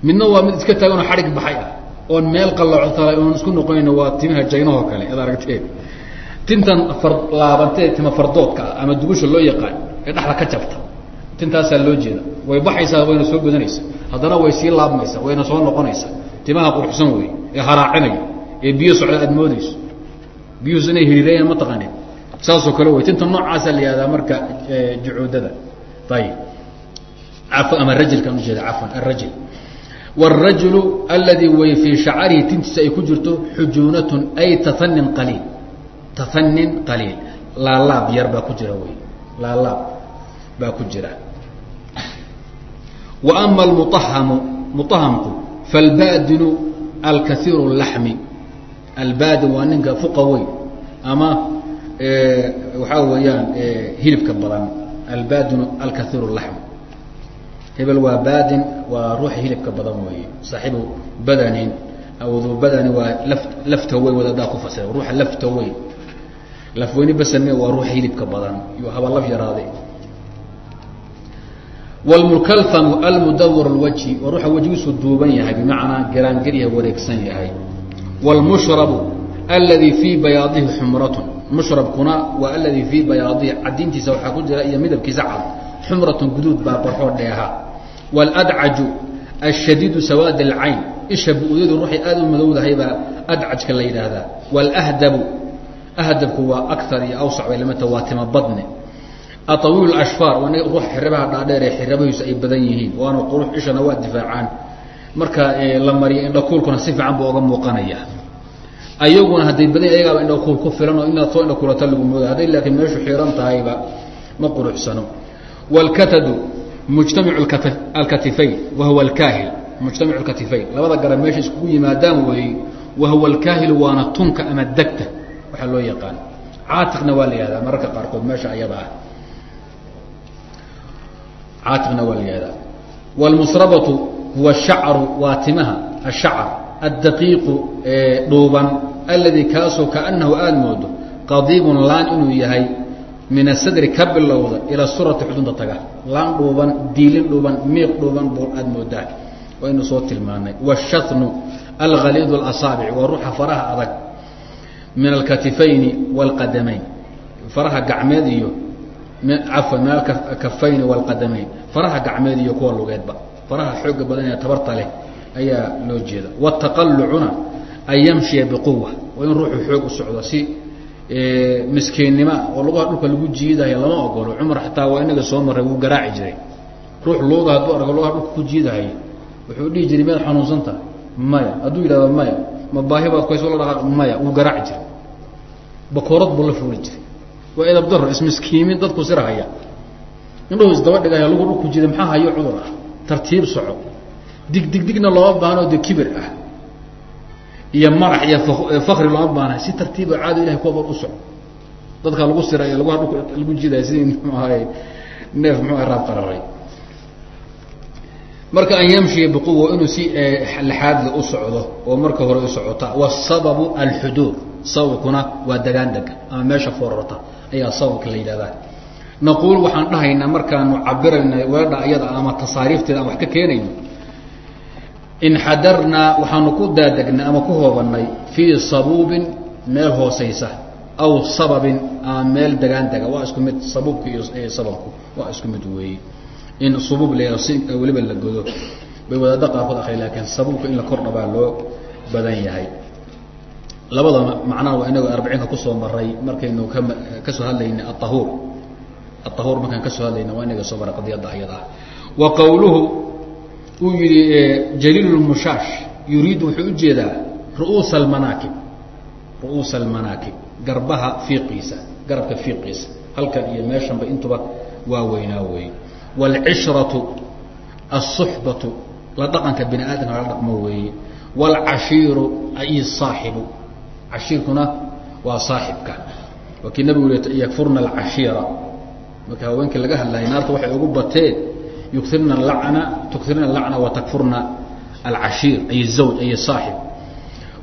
Midna waa mid iska taaganoo xadhig baxay ah oon meel qallooco talay oon isku noqonayn waa timaha jaynahoo kale ad aragteen tintan far laabantee tima fardoodka ah ama dugusha loo yaqaan ee dhexda ka jabta tintaasaa loo jeeda. Way baxaysaa wayna soo gudanaysaa haddana way sii laabmaysaa wayna soo noqonaysaa. Timaha quruxsan wey ee haraacinaya ee biyo socda aad moodeyso biyuhus inay hiriirayaan ma taqanin saasoo kale wey tinta noocaasaa la yihahdaa marka jucuudada ayib ama rajilkaan ujeeda cafwan arajil wاrajulu aladi way fii shacarihi tintiisa ay ku jirto xujuunatun ay taanin qaliil. Taanin qaliil. Laalaab yar baa ku jira wey. Laalaab baa ku jira. Wa ama almuahamu muahamku falbaadinu alkaiiru اlaxmi albaadin waa ninka fuqa weyn. Ama waxaa weeyaan hilibka badan. Albaadinu alkaiiru اlaxm hebel waa baadin waa ruuxa hilibka badan weeye. Saaxiibu badanin aw duu badani waa laf lafta weyn wadadaa ku fasira. Ruuxa lafta weyn. Lafweyni basame waa ruuxa hilibka badan. Iyo haba laf yaraade wlmukalfamu almudawar lwajhi waa ruuxa wejigiisu duuban yahay bimacnaa garaangelyaha wareegsan yahay wlmushrabu aladi fii bayaadihi xumratun mushrabkuna waa aladi fii bayaadihi cadintiisa waxaa ku jira iyo midabkiisa cad xumratun guduud baa barxoo dheeha wاladcaju ashadiidu sawaad اlcayn isha bu-yadu ruuxay aada u madowdahay baa adcajka la yidhaahdaa wاlahdabu ahdabku waa akar iyo awsac bay lamidta waa tima badne aطawiil ashfaar waa nig ruux xirabaha dhaadheer ee xirabahiisu ay badan yihiin waana qurux ishana waa difaacaan marka la mariya indhakuulkuna si fiican buu oga muuqanaya. Ayaguna hadday badan ayagaaba indhakuul ku filan oo inaad soo indhakuulata lagu mooda hadday laakiin meeshu xiran tahayba ma quruxsano. Wاlkatadu mujtamic alkatifayn wahuwa alkaahil mujtamic alkatifayn labada garab meesha iskugu yimaadaan weeye wahuwa alkaahil waana tunka ama degta waxaa loo yaqaan. Caatiqna waa la yihahdaa mararka qaarkood meesha ayada ah. Caatiqna waa la yihahdaa wاlmusrabatu huwa shacru waa timaha ashacr addaqiiqu ee dhuuban alladii kaasoo kaanahu aada moodo qadiibun laan inuu yahay min asadri ka bilowda ilaa surati xudunta taga. Laan dhuuban diilin dhuuban miiq dhuuban buu aada moodaa. Waynu soo tilmaanay. Washasnu alhaliidu alsaabic waa ruuxa faraha adag min alkatifayni wاlqadamayn faraha gacmeed iyo cafwan min alkafayn wاlqadamayn faraha gacmeed iyo kuwa lugeedba faraha xooga badan ee tabarta leh ayaa loo jeeda. Wاtaqalucuna an yamshiya biquwa waa in ruuxu xoog u socdo si miskiinnima oo lugaha dhulka lagu jiidayo lama ogolo cumar xataa waa inaga soo maray wuu garaaci jiray. Ruux luuga hadduu arko lugaha dhulka ku jiidahay wuxuu dhihi jiray miyaad xanuunsanta maya. Hadduu yidhahdo maya. Ma baad kuhays la dhaqaaq maya wuu garaaci jiray. Bakoorad buu la fuuli jiray. Waa edab ismiskiimin dadku sirahaya indhahu isdaba dhigaya lugu dhulku jiida maxaa hayo cudur? ah tartiib soco. Dig dig digna looma baahno de kibir ah. Iyo marax iyo fakri looma baahna si tartiiba caado ilahay kuwaba u soco. Dadka lagu laguha dhulka lagu jiidaya sidii mxuu ahay neef muxuu ahay raab qararay. Marka an yamshiya biquwa inuu si laxaadla u socdo oo marka hore u socota. Wasababu alxuduur sababkuna waa dagaan dega ama meesha foorarta ayaa sababka la yidhahdaa naquul waxaan dhahaynaa markaanu cabirayna weedha ayada ama tasaariifteeda aan wax ka keenayno inxadarnaa waxaanu ku daadegnay ama ku hoobannay fii sabuubin meel hoosaysa aw sababin ama meel degaan dega waa isku mid sabuubka iyo sababku waa isku mid weeye in subuub la weliba la godo bay wadaadda qaarkood akri laakiin sabuubka in la kordha baa loo badan yahay labada macnaha waa inagu arbiciinka ku soo maray markaynu ka ka soo hadlaynay aahuur aahur markaan ka soo hadlayna waa inaga soo bara qadiyada ayada. Wa qowluhu uu yihi e, jaliil lmushaash yuriid wuxuu u jeedaa ruuusa almanaakib ru'uusa almanaakib garbaha fiiqiisa garabka fiiqiisa. Halkan iyo meeshanba intuba waa weynaa wey waalcishratu alsuxbatu la dhaqanka bini aadamka la dhaqmo weeye. Waalcashiiru ay saaxibu. Cashiirkuna waa saaxibka. Waa nabigu yakfurna alcashiira marka haweenkii laga hadlayay naarta waxay ugu bateen yukirna lana tukirna lacna watakfurna alcashiir ay zawj ay saaxib.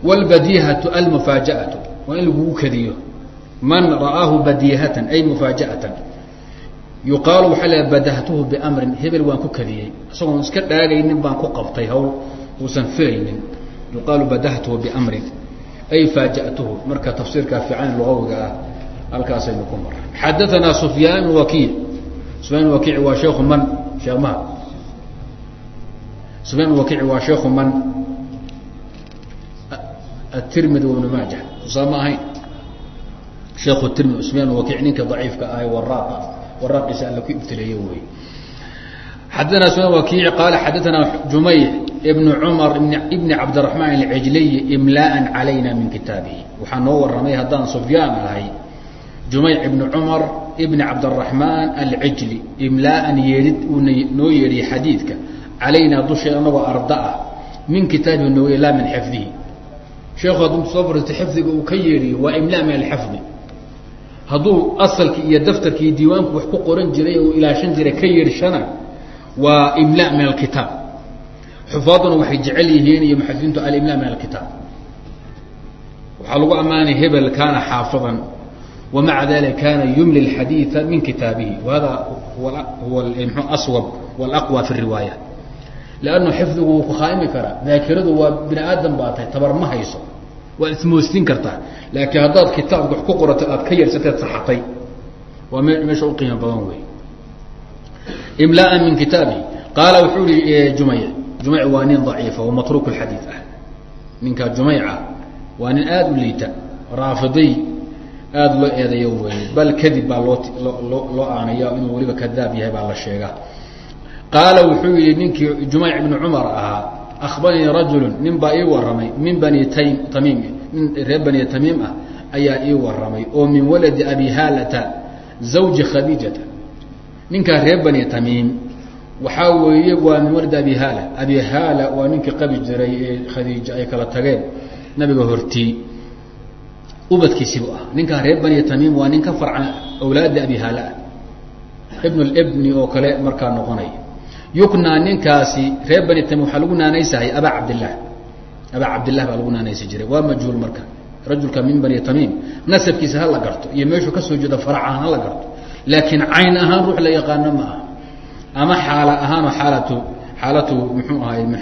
Wاlbadiihatu almufaajaatu waa in lagugu kadiyo man ra'aahu badihatan ay mufaajaatan. Yuqaalu waxaa la badahtuhu bimrin hebel waan ku kadiyey isagoon iska dhaagaynin baan ku qabtay hawl uusan filaynin yuqaalu badahtuhu bimrin ay faaja'tuhu marka tafsiirkaa fiican lugawiga ah halkaasaynu ku maray xadaanaa sufyaan wakiic sufyaan wakiic waa sheekhu man sheekh maha sufyaan wakiic waa sheekhu man. Atirmidi ibnu maaja. Usaa ma ahayn? Sheekhu tirmidi sufyaan wakiic ninka daciifka ahay waraaqa. Waraaqiisa alla ku ibtileeye wey xadaana sufyaan wakiic qaala xadaanaa jumayc ibn cumar ibni cabdiraxmaan alcijliy imlaaan calayna min kitaabihi. Waxaa noo warramay haddaan sufyaan ahay jumayc ibni cumar ibni cabdiraxmaan alcijli imlaaan yeedhid uuna noo yeedhiyey xadiidka calaynaa dusheed anagoo arda ah min kitaabihi nooye laa min xifdihi. Sheekhu hadduu soo fariistay xifdiga uu ka yeedhiyo waa imlaa min alxifdi. Hadduu asalkii iyo daftarkii iyo diiwaanku wax ku qoran jiray oo ilaashan jiray ka yeedhshana waa imlaa min alkitaab. Xufaaduna waxay jecel yihiin iyo muxadiintu alimla min alkitaab. Waxaa lagu ammaanay hebel kaana xaafidan wamaca dalika kana yumli اxadiiثa min kitaabihi wahada huwa mxu aswab wاlaqwى fi الriwaaya lannu xifdigu wuu ku khaaimi karaa daakiradu waa bini aadam baa tahay tabar ma hayso waad ismoostin kartaa laakiin haddaad kitaabka wax ku qorato aad ka yeedhsateed saxatay waa me meesha u qiimo badan wey imlaءa min kitaabihi qaala wuxuu ihi jumay jumayc waa nin daciifa oo matruuk xadiid ah ninka jumayca waa nin aada u liita raafidiy aada loo eedayo weeye bal kadib baa loo loo loo aanaya inuu weliba kadaab yahay baa la sheegaa qaala wuxuu yihi ninkii jumayc ibnu cumar ahaa akhbaranii rajulu nin baa ii warramay min bani taym tamiim nin reer bani tamiim ah ayaa ii warramay oo min waladi abi haalata zawji khadiijata. Ninkaa reer bani tamiim waxaa weeye waa min walad abi haala. Abi haala waa ninkii qabi jiray ee khadiija ay kala tageen nabiga hortii ubadkiisiibu ah. Ninkaa reer bani tamiim waa nin ka farcan awlaada abi haala ah ibn libni oo kale markaa noqonaya yuknaa ninkaasi reer bani tamiim waxaa lagu naanaysahay abaa cabdillaah abaa cabdillah baa lagu naanaysi jiray. Waa majhuul marka. Rajulka min bani tamiim nasabkiisa ha la garto iyo meeshuu ka soo jeedo farac ahaan ha la garto. Laakiin cayn ahaan ruux la yaqaano ma aha. Ama xaala ahaanoo xaalatu xaalatu muxuu ahay min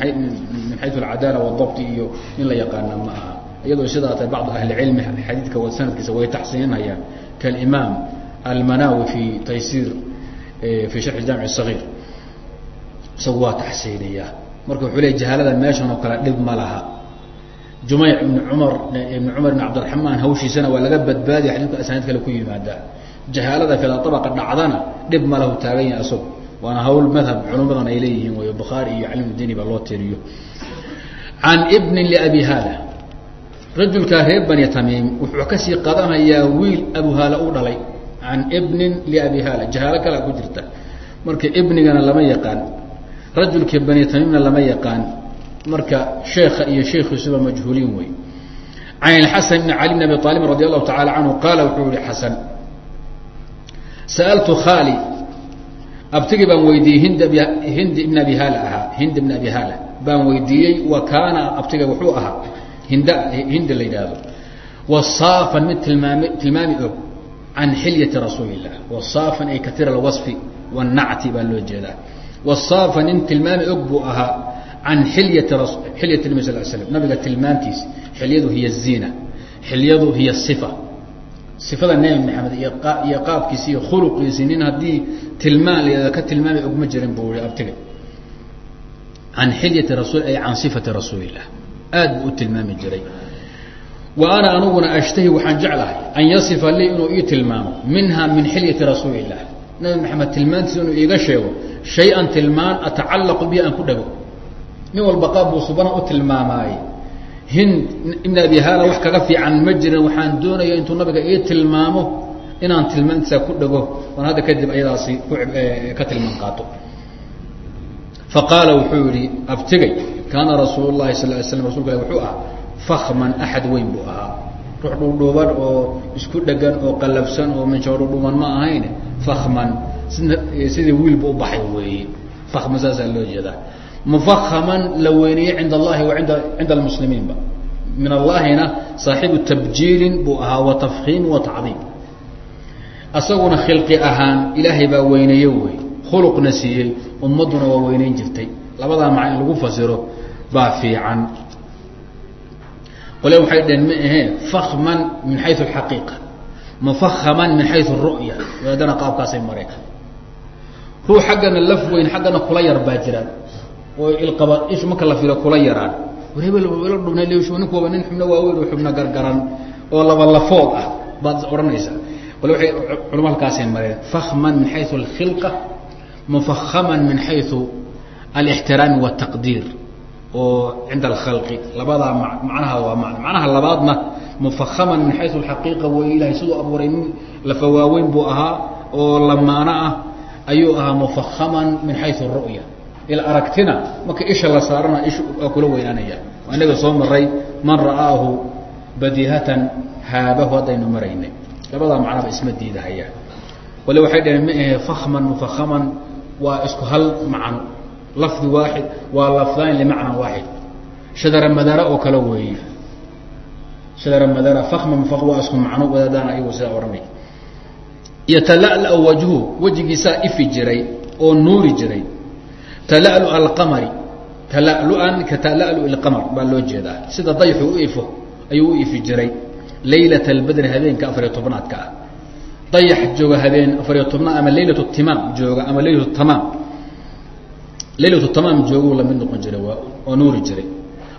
xayu alcadaala wadabti iyo in la yaqaana ma aha iyadoo sidaa tahay bacdu ahli cilmi xadiidka sanadkiisa way taxsiininayaan kalimaam almanawi fi taysiir fi sharxi jaamic sagiir isagu waa taxsiiniyaa marka wuxuu leey jahaalada meeshan oo kale dhib ma laha. Jumayc ibn cumar ibn cumar ibn cabdiraxmaan hawshiisana waa laga badbaadiya xadiidka asaaniid kale ku yimaadaa jahaalada kala abaqa dhacdana dhib ma lahu taagan yahay isagu waana hawl madhab culummadan ay leeyihiin way bukhaari iyo calimudiini baa loo tiriyo can ibnin liabi haala rajulkaa reer bani tamiim wuxuu ka sii qadanayaa wiil abu haala u dhalay can ibnin liabi haala. Jahaalo kalea ku jirta. Marka ibnigana lama yaqaan rajulkii bani tamiimna lama yaqaan marka sheeka iyo sheekiisuba majhuuliin wey can ilxasan bni cali bn abi aalibin radi allahu tacala canhu qaala wuxuu yihi xasan sa'altu khali abtigii baan weydiiyey hind ibn abi haala ahaa hind ibn abi haala. Baan weydiiyey wa kaana abtiga wuxuu ahaa hind hindi la yidhaahdo. Wasaafan mid tilmaami tilmaami og can xilyati rasuuli wasaafan ay katira alwasfi wanacti baa loo jeedaa. Wasaafan nin tilmaami og buu ahaa can xilyati xilyati nabi sal slam nabiga tilmaantiis xilyadu hiya ziina xilyadu hiya sifa. Sifada nebi maxamed iyo qaabkiisi iyo khuluqiisi nin haddii tilmaan la ka tilmaami og ma jirin buu i abtiga can xilyati rasul ay can sifati rasuulillah aad buu u tilmaami jiray. Wa ana aniguna ashtahi waxaan jeclahay an yasifa lii inuu ii tilmaamo minha min xilyati rasuuli illah nabi maxamed tilmaantiisa inuu iiga sheego shay-an tilmaan atacallaqu bihi aan ku dhago. Nin walba qaab buu subana u tilmaamaay hind ibn abi haala wax kaga fiican ma jirin waxaan doonaya intuu nabiga ii tilmaamo inaan tilmaantiisa ku dhago oon hadda kadib ayadaasi ka tilmaan qaato. Faqaala wuxuu yihi abtigay kaana rasuul lahi sal slam rasulka ilah wuxuu ahaa fakman axad weyn buu ahaa. Ruux dhuudhuuban oo isku dhegan oo qalabsan oo minshoo dhuudhuuban ma ahayn. Fakman sidii wiilba u baxay weeye fakman saasaa loo jeedaa. Mufakaman la weyneeyey cinda allahi wa inda cinda almuslimiinba min allahina saaxibu tabjiilin buu ahaa wa tafkiimin wa tacdiim asaguna khilqi ahaan ilaahay baa weyneeye wey khuluqna siiyey ummadduna waa weyneyn jirtay labadaa maca in lagu fasiro baa fiican. Qole waxay dhaheen ma ahee fakman min xayu alxaqiiqa mufahaman min xayu ru'ya. Wadaadana qaabkaasay mareen. Ruux xaggana laf weyn xaggana kula yar baa jiraan oo ilqaba ish marka la filo kula yaraan. War hebel ila dhubna ninkuwaba nin xubno waaweyn oo xubno gargaran oo laba lafood ah baad odhanaysaa. Bal waay culama halkaasay mareen fahman min xayu alkhilqa mufahaman min xayu alixtiraami wاtaqdiir oo cinda alkhalqi labadaa macnaha waa man macnaha labaadna mufahaman min xayu alxaqiiqa way ilahay siduu abuuray nin lafa waaweyn buu ahaa oo lamaano ah ayuu ahaa mufahaman min xayu ru'ya il aragtina marka isha la saarana ish waa kula weynaanaya inaga soo maray man ra'aahu badihatan haabahu haddaynu maraynay labadaa macnaba isma diidahayaan wali waxay dhaheen ma ahe fahman mufahaman waa isku hal macno lafdi waaxid waa lafdayn limacna waaxid. Shadara madara oo kale weeye. Shadara madara fahma mufa waa isku macno wadaadaan ayagu sidaa odhanay yatala'la wajhu wejigiisaa ifi jiray oo nuuri jiray. Tala'lu alqamari tala'luan ka tala'lu ilqamar baa loo jeedaa. Sida dayxu u ifo ayuu u ifi jiray. Laylat albadri habeenka afariyo tobnaadka ah. Dayax jooga habeen afariyo tobnaad ama laylat timaam jooga ama laylat tamaam laylatu tamaam jooguu la mid noqon jiray waa oo nuuri jiray.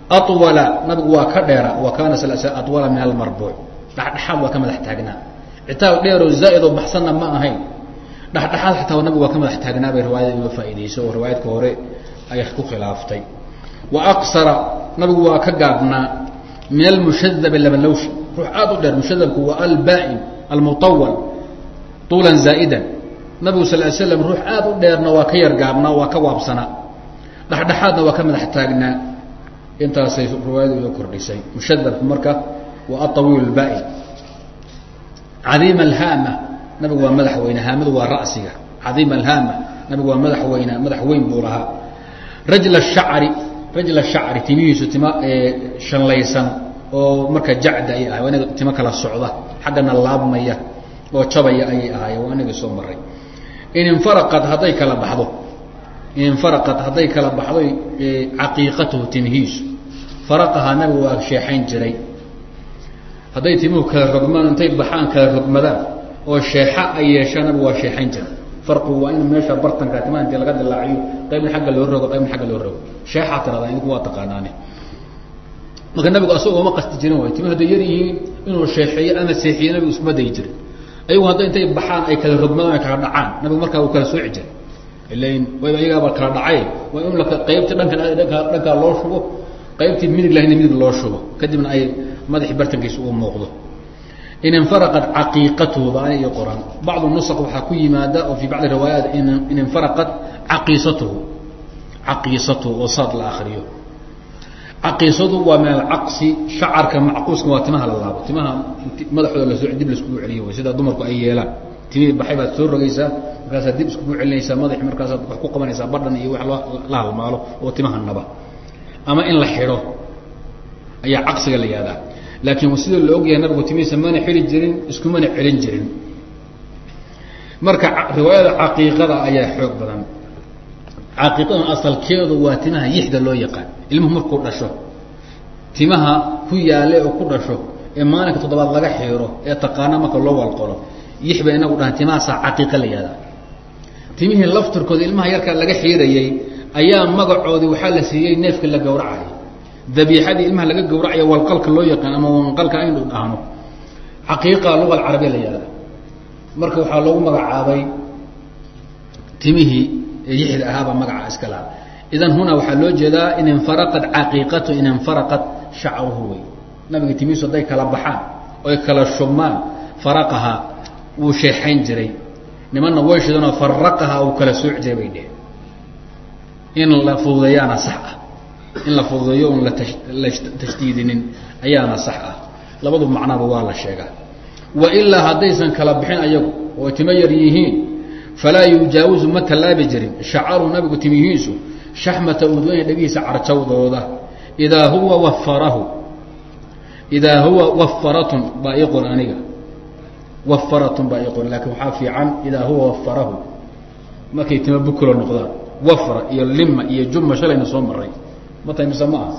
Awala nabigu waa ka dheera wa kaana sl awala min almarbuuc. Dhexdhexaad waa ka madax taagnaa. Citaab dheeroo zaaidoo baxsanna ma ahayn. Dhexdhexaad xataa nabigu waa ka madax taagnaa bay riwaayada inoo faa'iidayso oo riwaayadka hore ay ku khilaaftay. Wa aqsara nabigu waa ka gaabnaa min almushadabi labalowshi ruux aad u dheer mushadabku waa albaain almuawal tuulan zaa'idan nabigu sal l slam ruux aad u dheerna waa ka yar gaabnaa waa ka waabsanaa dhexdhexaadna waa ka madax taagnaa intaasay riwaayadu inoo kordhisay. Mushadabku marka waa aawiil lbaain cadiima alhaama nabigu waa madax weyne haamadu waa ra'siga. Cadiima alhaama nabigu waa madax weyne madax weyn buu lahaa. Rajla shacri rajla shacri timihiisu tima shanlaysan oo marka jacda ay ahay waa inaga timo kala socda. Xaggana laabmaya oo jabaya ayay ahaayeen waa inaga soo maray in infaraqad hadday kala baxdo. In infaraqad hadday kala baxdo caqiiqatuhu timihiisu faraqahaa nabigu waa sheexayn jiray. Hadday timuhu kala rogmaan intay baxaan kala rogmadaan oo sheexa ay yeeshaan nabigu waa sheexayn jiray. Farqigu waa in meesha bartanka timaha intii laga dilaaciyo qaybna agga loo rogo qaybna agga loo rogo sheexaa tiradaa idinku waa taqaanaane marka nabigu asagoo ma qasti jirin waay. Timuhu hadday yar yihiin inuu sheexeeyo ama seexiyo nabigu isma dayi jirin ayagu hadda intay baxaan ay kala rogmadaan ay kala dhacaan. Nabigu markaa uu kala sooci jiray ilain wayba iyagaaba kala dhacay. Waa in qaybtii dhankan dhankaa loo shubo qaybtii midig lahayna midig loo shubo. Kadibna ay madaxii bartankiisa uu muuqdo. In infaraqat caqiiqatuhu baana iyo qoran bacdu nusq waxaa ku yimaada oo fii bacdi riwaayaat in infaraqat caqiisatuhu. Caqiisatuhu oo saad la akriyo caqiisadu waa min alcaqsi shacarka macquuska waa timaha la laabo. Timaha madaxooda la soo dib laiskugu celiyo wy sidaa dumarku ay yeelaan. Timihii baxay baad soo rogaysaa markaasaad dib iskugu celinaysaa madaxi markaasaad wax ku qabanaysaa badhan iyo wax la halmaalo oo timaha naba. Ama in la xidho ayaa caqsiga la yihahdaa laakiin sida la ogyahay nabigu timihiisa mana xidhi jirin iskumana celin jirin. Marka riwaayada caqiiqada ayaa xoog badan. Caqiiqadan asalkeedu waa timaha yixda loo yaqaan ilmuhu markuu dhasho timaha ku yaale oo ku dhasho ee maalinka toddobaad laga xiiro ee taqaana marka loo walqolo yix bay inagu dhahan timahaasaa caqiiqa la yihahdaa timihii laftirkooda ilmaha yarkaa laga xiirayey ayaa magacoodii waxaa la siiyey neefka la gawracay dabiixadii ilmaha laga gawracaya walqalka loo yaqaan ama wanqalka aynu dhahno caqiiqa luga alcarabiya la yihahda marka waxaa loogu magacaabay timihii yixda ahaabaa magaca iska laha idan huna waxaa loo jeedaa in infaraqat caqiiqatu in infaraqat shacruhu wey nabiga timihiisu hadday kala baxaan oy kala shubmaan faraqaha wuu sheexayn jiray. Nimanna way shidanoo faraqaha uu kala sooc jiray bay dheh in la fududeeyaana sax ah. In la fududeeyo un la tashdiidinin ayaana sax ah. Labadu macnaba waa la sheegaa. Wa ilaa haddaysan kala bixin ayagu oo timo yar yihiin falaa yujaawizu ma tallaabi jirin. Shacaru nabigu timihiisu shaxmata udweyne dhegihiisa carjawdooda. Idaa huwa wafarahu idaa huwa wafaratun baa ii qor aniga. Wafaratun baa ii qor laakiin waxaa fiican idaa huwa wafarahu markay timo bukulo noqdaan. Wafra iyo lima iyo juma shalayna soo maray matay mise ma ah.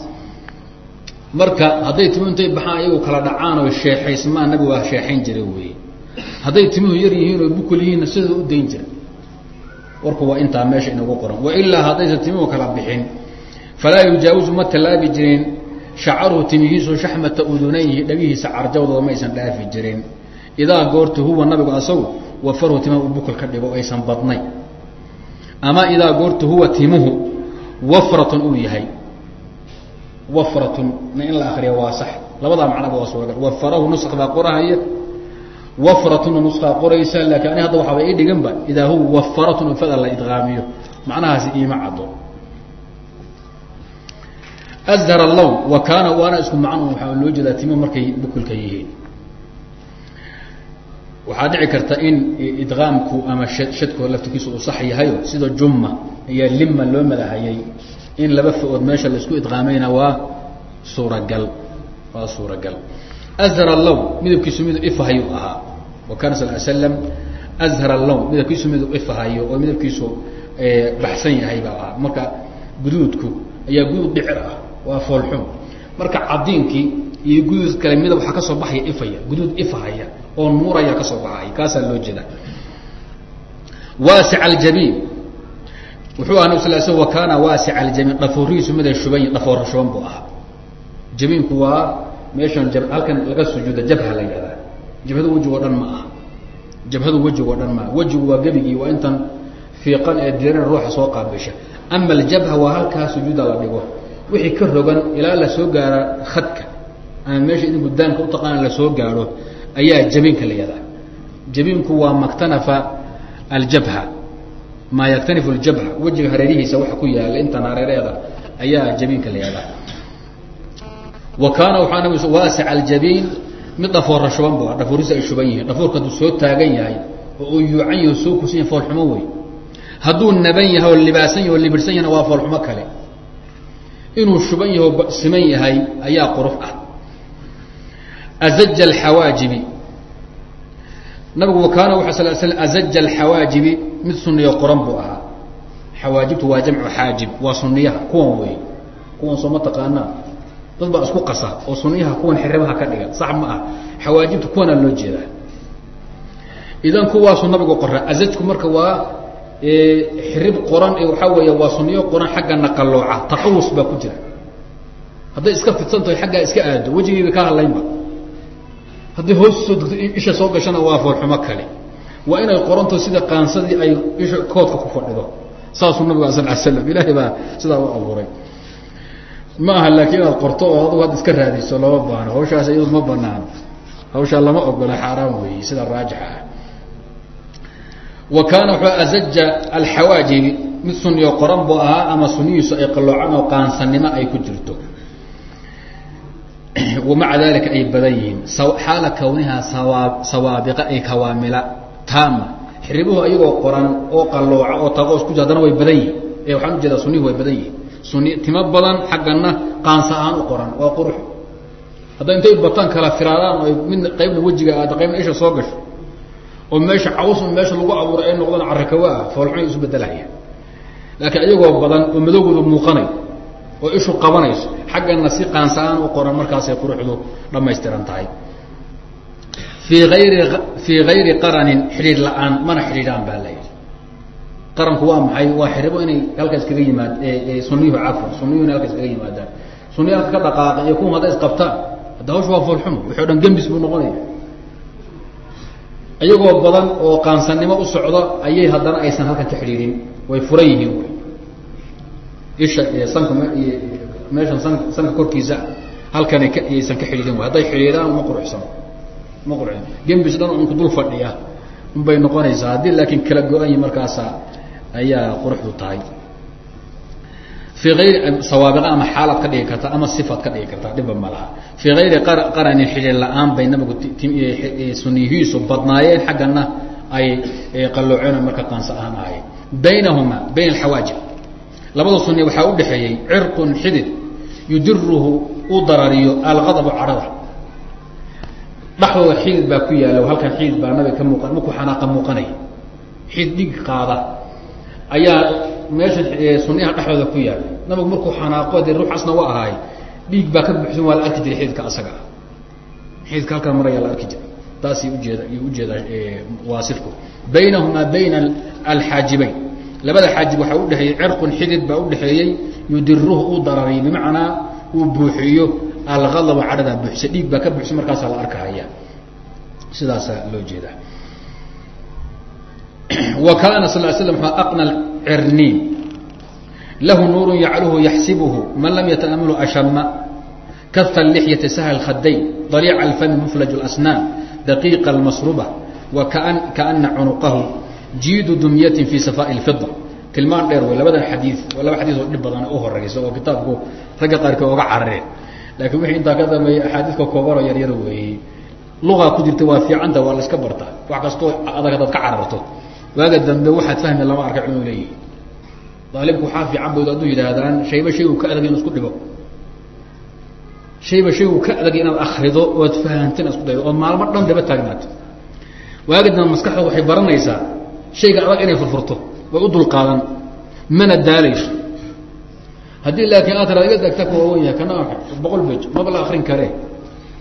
Marka hadday timo intay baxaan ayagu kala dhacaan oo sheexaysmaan nabigu waa sheexayn jiray wey hadday timuhu yar yihiin oo bukol yihiinna sidooda u dayn jira warku waa intaa meesha inagu qoran. Wailaa haddaysan timuhu kala bixin falaa yujaawizu ma tallaabi jirin. Shacaruhu timihiisu shaxmata udunayhi dhagihiisa carjawdooda ma aysan dhaafi jirin. Idaa goorta huwa nabigu asagu wafarhu timaha u bukol ka dhigo aysan badnay ama idaa goorta huwa timuhu wafratun uu yahay. Wafratun in la akriya waa sax. Labadaa macnaba waa suuragal. Wafarahu nusk baa qorahaya wafratuna nuskaa qoraysa laakiin ani hadda waxaaba ii dhiganba idaa huwa wafaratun fada la idqaamiyo. Macnahaasi iima caddo. Azhar allawn wa kaana waana isku macno waxaa loo jeedaa timo markay bukulka yihiin. Waxaa dhici karta in idqaamku ama shadkoo laftikiisu uu sax yahayo sida jumma iyo lima loo madahayay in laba fa-ood meesha la isku idqaamayna waa suuragal waa suuragal. Azhar allawn midabkiisu miduu ifahayu ahaa wa kaana sal slam azhar allawn midabkiisu miduu ifahayo oo midabkiisu baxsan yahay baa ahaa marka guduudku ayaa guduud dhicir ah waa foolxun marka cadiinkii iyo guduud kale midab waxaa ka soo baxaya ifaya guduud ifahaya oo nuuraya ka soo baxaya kaasaa loo jeeda waasic aljabiin wuxuu aha nab sal sl wa kaana waasic aljabiin dhafoorihiisu miday shuban dhafoora shuban buu ahaa jabiinku waa meeshan halkan laga sujuuda jabha la yihahdaa jabhadu wejigo dhan ma aha jabhadu wejigo dhan maaha wejigu waa gebigii waa intan fiiqan ee diran ruuxa soo qaabisha. Ama aljabha waa halkaa sujuuda la dhigo. Wixii ka rogan ilaa la soo gaara khadka. Ama meesha idinku daanka utaqaana la soo gaadho ayaa jabiinka la jabiinku waa maktanafa aljabha. Maa yaktanifu ljabha wejiga hareerihiisa waxa ku yaalla intan hareereeda ayaa jabiinka la wa kaana waxaa nab waasic aljabiin mid dhafoora shuban bu dhafoorisa ay shuban yihiin. Dhafoorka hadduu soo taagan yahay oo uu yuucan yahay o soo kusan yahay foolxumo wey hadduu naban yahay oo libaasan yahay o libirsan yahna waa foolxumo kale. Inuu shuban yahay oo siman yahay ayaa qurux ah. Azaja alxawaajibi nabigu kaana waxa sal slam azaja alxawaajibi mid suniyo qoran buu ahaa. Xawaajibtu waa jamcu xaajib waa suniyaha kuwan wey kuwan soo ma taqaanaa dad baa isku qasa oo suniyaha kuwan xirimaha ka dhiga. Sax ma ah xawaajibta kuwanaa loo jeedaa. Idan kuwaasuu nabigu qoraa azajku marka waa xirib qoran waxaa weeya waa suniyo qoran xagga naqalooca taqawus baa ku jira. Hadday iska fidsan tahay xaggaa iska aado. Wejigiiba ka hadlaynba hadday hoos soo degto isha soo gashana waa foolxumo kale. Waa inay qoranto sida qaansadii ay isha koodka ku fadhido. Saasuu nabigu sal l slam ilaahay baa sidaa u abuuray ma aha laakiin inaad qorto oo adugu hadda iska raadiso lama baano hawshaas iyadu ma banaano hawshaa lama ogola xaaraan weeye sida raajixa. Ah wa kaana wuxuu azaja alxawaajibi mid suniyo qoran buu ahaa ama suniyiisu ay qaloocan oo qaansanimo ay ku jirto. Wamaca dalika ay badan yihiin. Xaala kawnihaa sawa sawaabiqa ay kawaamila taama. Xiribuhu ayagoo qoran oo qalooca oo taqoos ku jir haddana way badan yihiin ee waxaan u jeedaa sunihu way badan yihiin timo badan xaggana qaansa ahaan u qoran. Waa qurux. Hadday intay bataan kala firaadaan oo midna qaybna wejiga aada qaybna isha soo gasho oo meesha caws meesha lagu abuuray ay noqdaan carakawa ah foolxun isu bedelahaya laakiin iyagoo badan oo madowgooda muuqanay oo ishu qabanayso xaggana si qaansa-aan u qoran markaasay quruxdu dhamaystiran tahay. Fii ayri fii hayri qaranin xidhiir la'aan mana xidhiidhaan baa la yidhi qaranku waa maxay? Waa xiribo inay halkaas kaga yimaad suniyuhu cafwan suniyuhu inay halkaas kaga yimaadaan. Suniya halka ka dhaqaaqa iyo kuwa hadday isqabtaan hadda hawsha waa foolxum wixi dhan gembis buu noqonaya iyagoo badan oo qaansanimo u socda ayay haddana aysan halkan ka xidhiidhin. Way furan yihiin wy isha sanka meeshan san sanka korkiisa halkana aysan ka xidhiidhin wy hadday xidhiidhaan ma quruxsano ma qurxin gembis dhan unku dul fadhiya. Unbay noqonaysaa. Haddii laakiin kala go-an yi markaasa ayaa quruxdu tahay. Fii ayri sawaabiqa ama xaalaad ka dhigi karta ama sifaad ka dhigi kartaa dhibba ma laha. Fii hayri qaranin xidhiir la'aan bay nabigu suniyihiisu badnaayeen xaggana ay qallooceen marka qaansa ahaan ahayd baynahuma bayna alxawaajib labada suni waxaa u dhexeeyey cirqun xidid yudiruhu u darariyo alqadabu cadhada dhexdooda xidid baa ku yaalla halkan xidid baa nabiga ka muuqan markuu xanaaqa muuqanay. Xidid qaada ayaa meesha sunyaha dhexdooda ku yaal. Nabigu markuu xanaaqo dee ruux wa ahaay dhiig baa ka buxsan waa la arki jiray xididka asaga. Xididka halkan marayaa la arki jiray. Taas ujeeda y u jeedaa waasilku baynahumaa bayna alxaajibayn. Labada xaajib waxaa udhexeeyey cirqun xidid baa udhexeeyey yudiruhu uu darariy bimacnaa uu buuxiyo algadaba cadhadaa buuxisa dhiig baa ka buuxisa markaasaa la arkahaya sidaasaa loo jeedaa [CLEARS THROAT] wa kaana sal l slam aqna cirniin lahu nuuru yacluhu yaxsibuhu man lam yataamanu ashama kafa lixyati saha lkhadayn dariica alfami muflaj اlasnaan daqiiqa almasruba wa kaana cunuqahu jiidu dumyatin fi safaa'i lfida tilmaan dheer wey labadan xadii waa laba xadiis oo dhib badan u horeysa oo kitaabku ragga qaarkii oga carareen laakiin wixii intaa ka dambeeyey axaadiiska koobanoo yaryar weeyey luqa ku jirta waa fiicanta waa la iska bartaa wax kastoo adag hadaad ka cararto waaga dambe waxaad fahmi lama arka cinu leeyihi daalibku waxaa fiican bood hadduu yidhaahdaan shayba shaygu ka adag in isku dhibo. Shayba shaygu ka adag inaad akrido ood fahantin isku daydo ood maalmo dhan daba taagnaato waaga dambe maskaxda waxay baranaysaa shayga adag inay furfurto way u dulqaadan mana daalayso. Haddii laakiin aad tara iga dagta ku waawan yahay kana boqol bej maba la akrin kare.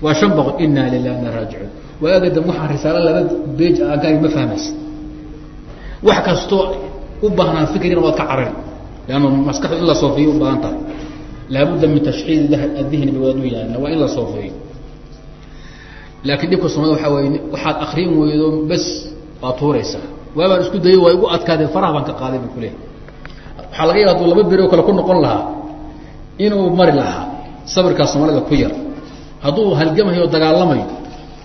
Waa shan boqol inaa lilah ina raajicuun. Waaga dambe waxaan risaalo laba bej aankaagi ma fahmaysa wax kastoo u baahnaa fikrina waad ka carari leanna maskaxdu in la soofeeyo u baahan tahay. Laabudda min tashxiid adihni biwadu yaana waa in la soofeeyo laakiin dhibka soomaalida waxaa wey waxaad akrin weydo bes waad tuuraysaa. Waabaan isku dayay waa igu adkaadee faraha baan ka qaaday bu kuleehay waxaa laga yaaba aduu laba beri oo kale ku noqon lahaa inuu mari lahaa sabirkaa soomaalida ku yar. Hadduu halgamayo dagaalamayo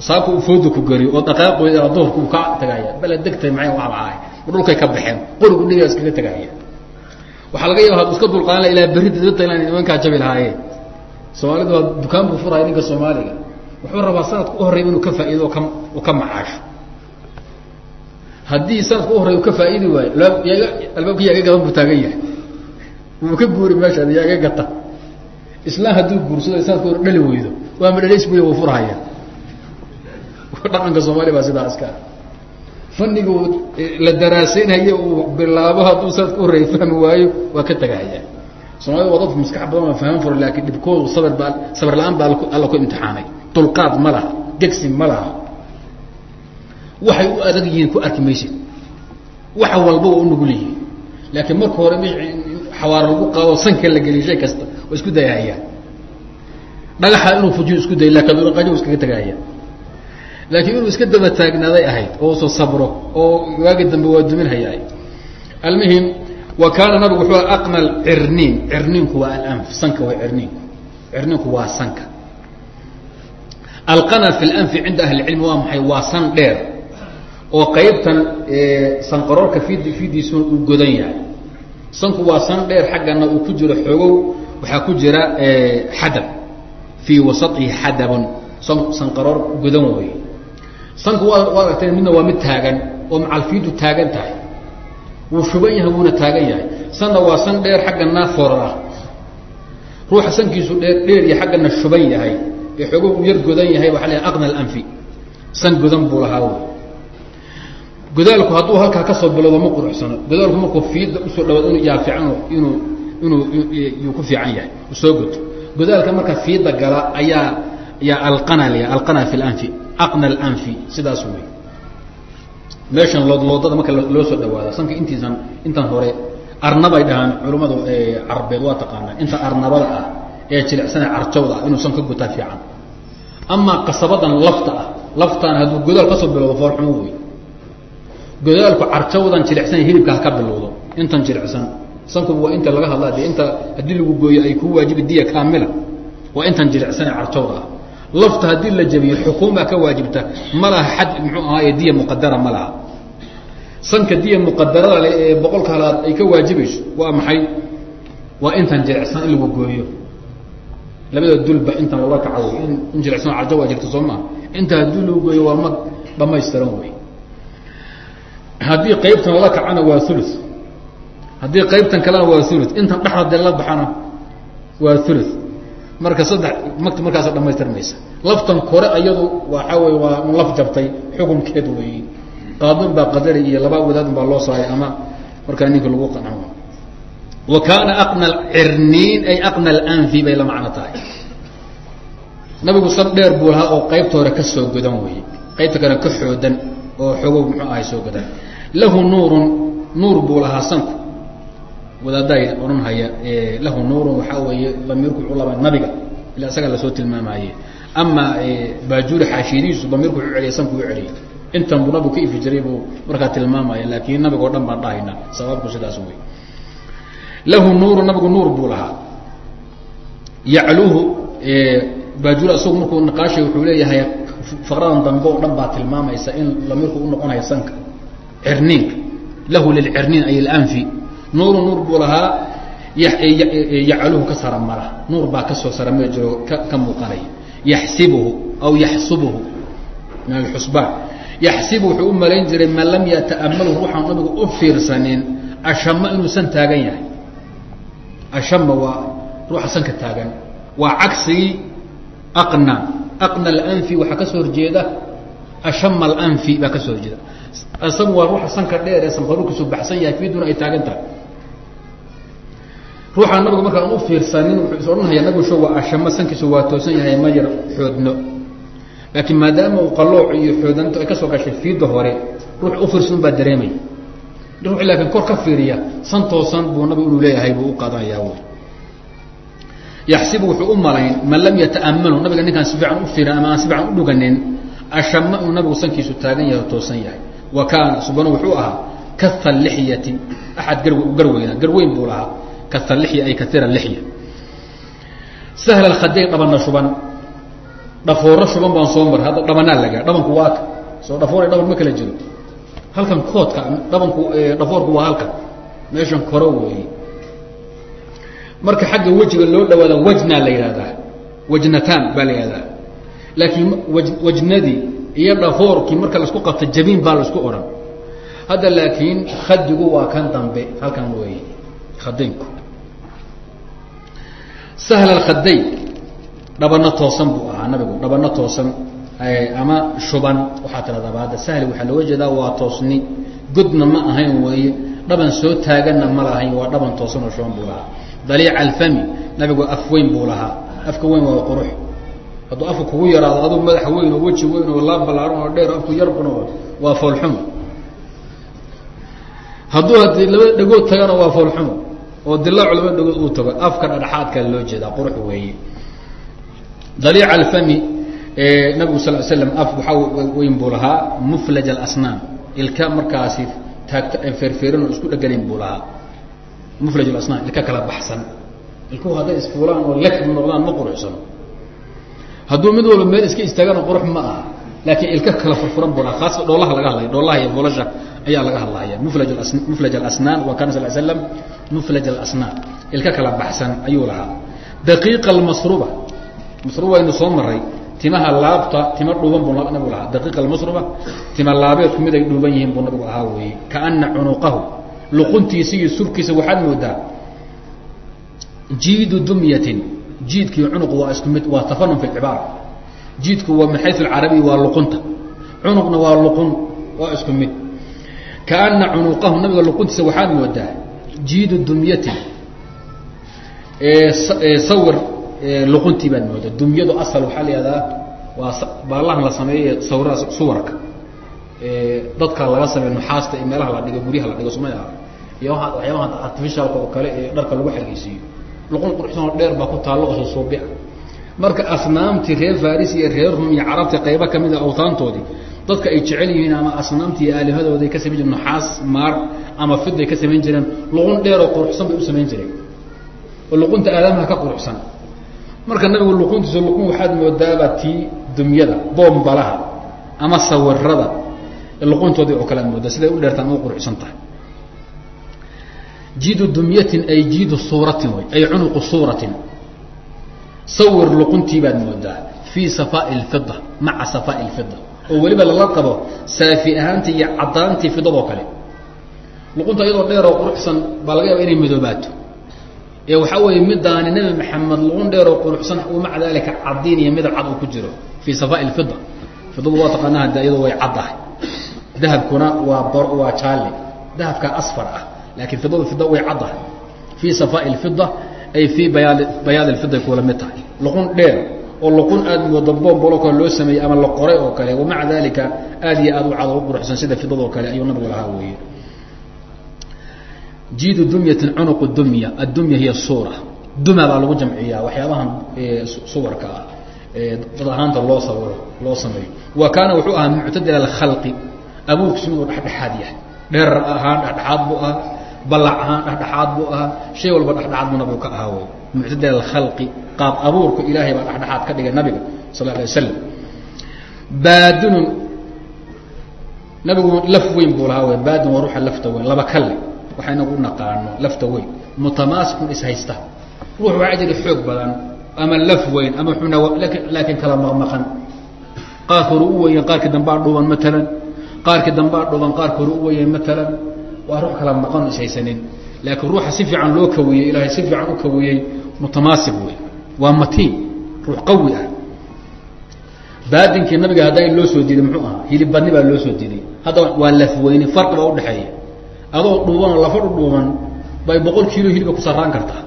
saabka uu fooda ku geliyo oo dhaqaaq weyda duhurka uu ka tagaaya bala degtay maxay waabcaay dhulkay ka baxeen qorigu dhiga iskaga tagaaya waxaa laga yaaba iska dulqaadan la ilaa berri dadta inaan nimankaa jabi lahaayeen. Soomaalida waa dukaan buu furaya ninka soomaaliga. Wuxuu rabaa sanadka u horreyba inuu ka faa'iido ka u ka macaasho. Haddii sanadka u horrey u ka faa'iidi waayo yaga albaabka yaaga gadan buu taagan yahay. Wuu ka guuri meeshaad yaaga gata. Islaan hadduu guursado sanadka hor dhali weydo. Waa madhalays buy wuu furhaya dhaqanka soomaaliya baa sidaa iska fanniga la daraasaynhayo uu bilaabo hadduu sanadka uhorreeya fahmi waayo waa ka tegahaya soomaalida waa dadku maskax badan waa fahman furo laakiin dhibkoodu sabir baa sabir la'aan baa alla ku imtixaanay. Dulqaad ma laha gegsi ma laha. Waxay u adag yihiin ku arki maysid. Waxa walba waa u nugul yihiin. Laakiin marka hore xawaaro lagu qaado sanka la geliyo shay kasta waa isku dayahayaan dhagaxa inuu fujiyo isku day laakiin qajo iskaga tegahaya laakiin inuu iska daba taagnaaday ahayd oo soo sabro oo waagi dambe waa duminhayaa almuhim wa kaana nabigu wuxuu aqna cirniin. Cirniinku waa alanf sanka waa cirniinku. Cirniinku waa sanka. Alqana fi lanfi cinda ahli cilmi waa maxay? Waa san dheer oo qaybtan sanqaroorka fid fidiisuna uu godan yahay. Sanku waa san dheer xaggana uu ku jiro xoogow waxaa ku jira xadab. Fii wasaihi xadabun. Sanqaroor godan wey sanku waa aragteen midna waa mid taagan oo macalfiidu taagan tahay. Wuu shuban yahay wuuna taagan yahay. Sanna waa san dheer xaggana forar ah. Ruuxa sankiisu dheer dheer iyo xaggana shuban yahay. Ee xoogo yar godan yahay waxaa la aqna alanfi san godan buu lahaa wy godaalku hadduu halkaa ka soo bilowdo ma quruxsano. Godaalku markuu fiidda u soo dhawaado inu yaa fiican inuu inuu yuu ku fiican yahay. Soo goto godaalka marka fiidda gala ayaa yaa alqana la alqana fi lanfi aqna alanfi sidaas wey meeshan loodloodada marka loo soo dhawaada sanka intiisan intan hore arnabay dhahaan culummadu carabeed waa taqaanaa. Inta arnabada ah ee jilicsana carjawda ah inuu san ka gotaa fiican. Amaa qasabadan lafta ah laftaan hadduu godaal ka soo bilowdo foorxumo wey godaalku carjawdan jilicsan hilibka ha ka bilowdo intan jilicsan. Sankuba waa inta laga hadlaa de inta haddii lagu gooyo ay ku waajibi diya kaamila waa intan jilicsan ee carjawda ah lafta haddii la jabiyo xukuuma ka waajibta ma laha xad muxuu ahaaye diya muqadara ma laha. Sanka diya muqadarada le ee boqolka halaad ay ka waajibayso waa maxay? Waa intan jilicsan in lagu gooyo. Labada dulba intan lala kaco in in jilicsan carjo waa jirta soo maa inta haddii lagu gooyo waa mag dhamaystiran wey haddii qaybtan lala kacana waa ulu haddii qaybtan kalena waa ulu intan dhexda de la baxana waa ulu marka saddex mt markaasa dhamaystirmaysa laftan kore ayadu waxaa wey waa laf jabtay xukunkeed wey qaadun baa qadari iyo laba wadaadun baa loo saaray ama markaa ninka lagu qanan wa kaana aqna cirniin ay aqna alanfi bay la macno tahay. Nabigu san dheer buu lahaa oo qaybta hore ka soo godan wey qaybta kale ka xoodan oo xoogow muxuu ahay soo gadan lahu nuurun nuur buu lahaa sanku wadaadday odhan haya lahu nuurun waxaa weeye damiirku wuxuu labaa nabiga ila isaga la soo tilmaamaye ama baajuuri xaashiyadiisu damiirku wuxuu celiyay sanku u celiyay. Intan buu nabigu ka ifi jiray buu markaa tilmaamaya laakiin nabiga o dhan baan dhahayna sababku sidaas wey lahu nuuru nabigu nuur buu lahaa. Yacluhu baajuuri isagu markuu niqaashay wuxuu leeyahay faqradan dambe oo dhan baa tilmaamaysa in damiirku u noqonayo sanka cirniinka. Lahu lilcirniin ay alanfi nuuru nuur buu lahaa yacluhu ka saramara nuur baa ka soo saramari jiro ka muuqanaya. Yaxsibuhu aw yaxsubuhu. Min alxusbaan yaxsibu wuxuu u malayn jiray man lam yata'amalu ruuxaan nabigu u fiirsanin ashama inuusan taagan yahay. Ashama waa ruuxa sanka taagan. Waa cagsigii aqna aqna alanfi waxaa ka soo horjeeda ashama alanfi baa ka soo horjeeda. Isagu waa ruuxa sanka dheer ee sanqaruurkiisu baxsan yahay fiiduna ay taagan tahay ruuxaan nabigu markaan u fiirsanin wuxuu is odhanhaya nabigu sho waa ashama sankiisu waa toosan yahay ma yar xoodno. Laakiin maadaama uu qalooc iyo xoodanto ay ka soo gashay fiidda hore ruux u fiirsan baa dareemay. Ruux laakiin kor ka fiiriya san toosan buu nabigu inuu leeyahay buu u qaadanayaa wy yaxsibu wuxuu u malayn man lam yata'amanu nabiga ninkaan si fiican u fiirin ama aan si fiican u dhuganin ashama inuu nabigu sankiisu taagan yahay oo toosan yahay. Wa kaana subanu wuxuu ahaa kaha lixyati axad gar garweyna garweyn buu lahaa kaha lixya ay kaiira lixya sahla alkhadayn dhabana shuban dhafooro shuban baan soo maray hadda dhabanaa lagaa dhabanku waa ka soo dhafoor dhaban ma kala jiro halkan koodka dhabanku dhafoorku waa halkan meeshan koro weeye marka xagga wejiga loo dhawaada wajnaa la yihahdaa wajnataan baa la yihahdaa laakiin waj wajnadii iyo dhafoorkii marka la isku qabta jabiin baa la isku odhan hadda laakiin khadigu waa kan dambe halkan weeye khadaynku sahla alkhadayn dhabano toosan buu ahaa nabigu dhabano toosan ama shuban waxaa tiradaba hadda sahli waxaa looga jeedaa waa toosni godna ma ahayn weeye dhaban soo taaganna ma lahayn waa dhaban toosan oo shuban buu lahaa daliica alfami nabigu af weyn buu lahaa afka weyn waa qurux hadduu afka kugu yaraado aduu madax weyn oo weji weyn oo laab ballaaran oo dheer afku yar kuno waa foolxumo hadduu haddii laba dhagood tagana waa foolxumo oo dilaacu laba dhagood uu tago afka dhadhaxaadka loo jeedaa qurux weeye. Daliica alfami nabigu sal slam af waxaa weyn buu lahaa muflaj alasnaam ilka markaasi taagta feerfeeran oo isku dheganayn buu lahaa. Muflaj alasnaam ilka kala baxsan. Ilkuhu hadday isfuulaan oo lek noqdaan ma quruxsano. Hadduu mid walba meel iska istaagana qurux ma aha laakiin ilka kala furfuran buu lahaa khaasa dhoolaha laga hadlaya dhoolaha iyo boolasha ayaa laga hadlaya muflaj alasnaan wa kana sal slam muflaj alasnaan. Ilka kala baxsan ayuu lahaa. Daqiiqa almasruba masruba waynu soo maray timaha laabta tima dhuuban buu nabigu lahaa. Daqiiqa almasruba tima laabeedku mid ay dhuuban yihiin buu nabigu ahaa weeye. Kaana cunuqahu luquntiisa iyo surkiisa waxaad moodaa jiidu dumyatin jiidkii cunuqu waa isku mid waa tafanun fi lcibaara jiidku waa min xayu alcarabiy waa luqunta. Cunuqna waa luqun waa isku mid. Kaana cunuqahu nabiga luquntiisa waxaad moodaa jiidu dumyatin sawir luquntii baad moodaa. Dumyadu asal waxaa la ihahdaa waa baalahan la sameeye sawirada suwarka. Dadka laga sameey nuxaasta iyo meelaha la dhigo guryaha la dhigo sumay ah iyo waxyaabaha artificialka oo kale ee dharka lagu xergeysiiyo. Luqun quruxsan oo dheer baa ku taallo oo suusuubia marka asnaamtii reer faris iyo reer rum iyo carabta qaybo kamida awtaantoodii dadka ay jecel yihiin ama asnaamtii iyo aalihadooday ka samayn jireen nuxaas maar ama fiday ka samayn jireen luqun dheer oo quruxsan bay u samayn jireen. Oo luqunta aadamaha ka quruxsan. Marka nabigu luquntiisa luqun waxaad moodaaba tii dumyada boombalaha ama sawirada luquntoodii oo kale aad moodaa siday u dheertaan u quruxsan tahay. Jiidu dumyatin ay jiidu suuratin way ay cunuqu suuratin sawir luquntii baad moodaa fii safaa'i lfida maca safaa'i lfida oo weliba lala qabo saafi ahaantii iyo caddaantii fidadoo kale. Luqunta iyadoo dheer oo quruxsan baa laga yaaba inay midoobaato. Ee waxaa weeye midaani nebi maxamed luqun dheer oo quruxsan maca daalika cadiin iyo midab cad uu ku jiro fii safaa'i lfida fidadu waa taqaanaa de iyadoo way caddahay dahabkuna waa waa jaalle. Dahabkaa asfar ah laakiin fidadu fida way caddahay fii safaa'i lfida ay fii bayaa bayaad lfida kuula mid tahay. Luqun dheer oo luqun aad mooda boonbolo kale loo sameeyey ama la qoray oo kale wamaca dalika aad iyo aad u cado u quruxsan sida fidadoo kale ayuu nabigu lahaa weeye. Jiidu dumyatin cunuqu dumya addumya hiya suura. Duma baa lagu jamciyaa waxyaabahan suwarka ah dad ahaanta loo sawiro loo sameeyo. Wa kaana wuxuu ahaa muctadil alkhalqi abuurkiisu miduu dhexdhexaad yahay. Dheerar ahaan dhexdhexaad buu ahaa ballac ahaan dhexdhexaad buu ahaa shay walba dhexdhexaad buu nabigu ka ahaa wey muctadil alkhalqi qaab abuurka ilaahay baa dhexdhexaad ka dhigay nabiga sal alay waslam baadinun nabigu laf weyn buu lahaa wey baadin waa ruuxa lafta weyn laba kalle waxa inagu u naqaano lafta weyn. Mutamaasikun ishaysta ruux waxaa jira xoog badan ama laf weyn ama xuna laakiin kala maqmaqan. Qaarka hore u weyan qaarkii dambaa dhuuban matalan qaarkii dambaa dhuuban qaarka hore u weyan matalan waa ruux kala maqan ishaysanin. Laakiin ruuxa si fiican loo kawiyey ilaahay si fiican u kawiyey mutamaasik wey waa matiin ruux qawi ah. Baadinkii nabiga haddaa loo soo diiday muxuu ahaa? Hilib badni baa loo soo diiday. Hadda waa lafweyne farqi baa udhexeeya adoo dhuubanoo lafa dhudhuuban bay boqol kiilo hiliba ku sarraan kartaa.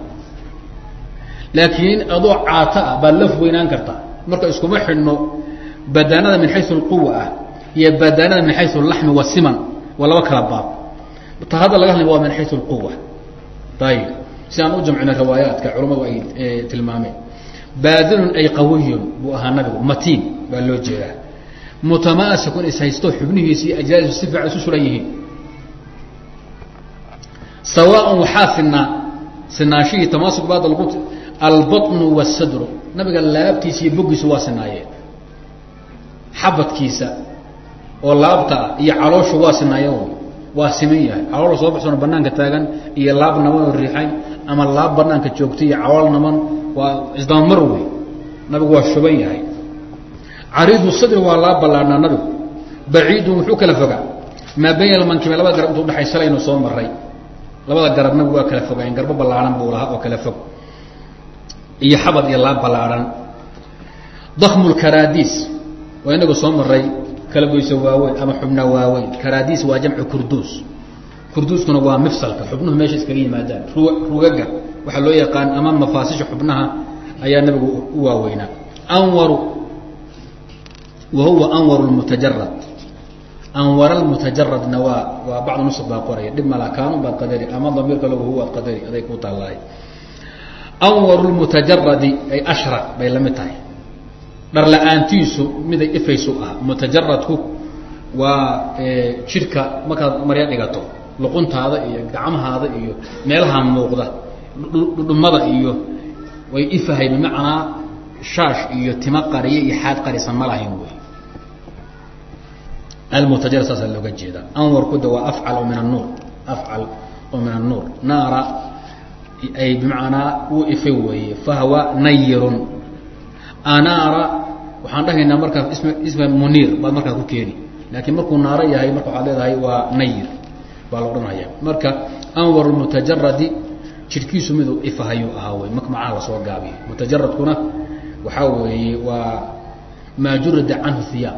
Laakiin adoo caata ah baad laf weynaan kartaa. Marka iskuma xidhno badaanada min xayu alquwa ah iyo badaanada min xayu alaxmi wasiman waa laba kala baab ta hadda laga hadlay waa min xayu alquwa ayib si aan u jamcina riwaayaadka culamadu ay tilmaameen baadinun ay qawiyun buu ahaa nabigu matiin baa loo jeedaa mutamaasikun ishaysto xubnihiisi iyo ajlaadiisu si fiican isu suran yihiin sawaaء waxaa sinaa sinaashihii tamaasuk baada lagu albaطnu wاsadru nabiga laabtiisa iyo bogiisu waa sinaayeen xabadkiisa oo laabta ah iyo calooshu waa sinaayeen waa siman yahay. Calool soo baxsoona banaanka taagan iyo laab naman oo riixayn ama laab banaanka joogta iyo calool naman waa isdamamar wey nabigu waa shuban yahay. Cariidu sadri waa laa ballaadhnaa nabigu. Baciidun wuxuu kala fogaa. Maa bayna almankibe labada garab intu udhaxay shalaynu soo maray labada garab nabigu waa kala fogaayeen garbo ballaadhan buu lahaa oo kala fog. Iyo xabad iyo laab ballaadhan dakmu waa inagu soo maray kala goyso waaweyn ama xubna waaweyn. Karaadiis waa jamcu kurduus kurduuskuna waa mifsalka. Xubnuhu meesha iskaga yimaadaan. Rugaga waxaa loo yaqaan ama mafaasisha xubnaha ayaa nabigu u waaweynaa anwaru wa huwa anwaru lmutajarad anwar almutajaradna waa waa bacd nusq baa qoraya dhib mala kaanun baad qadari ama damiirka lagu huwaad qadari. Aday ku taalaay anwaru lmutajaradi ay ashraq bay la mid tahay dhar la'aantiisu miday ifaysu ah mutajaradku waa jidhka markaad marya dhigato luquntaada iyo gacmahaada iyo meelaha muuqda dhudhumada iyo way ifahay bimacnaa shaash iyo tima qariye iyo xaad qarisan ma lahayn wey. Almutajarad saasaa looga jeedaa. Anwarkuda waa afcal oo min anuur afcal oo min annuur naara ay bimacnaa uu ifay weeye fahwa nayirun anaara waxaan dhahaynaa markaa ism isma muniir baad markaa ku keeni. Laakiin markuu naaro yahay marka waxaad leedahay waa nayir baa la odhanaya. Marka anwar mutajaradi jidhkiisu miduu ifahayuu ahaa wey marka macnaha la soo gaabiyo. Mutajaradkuna waxaa weeye waa maa jurida canhu hiyaab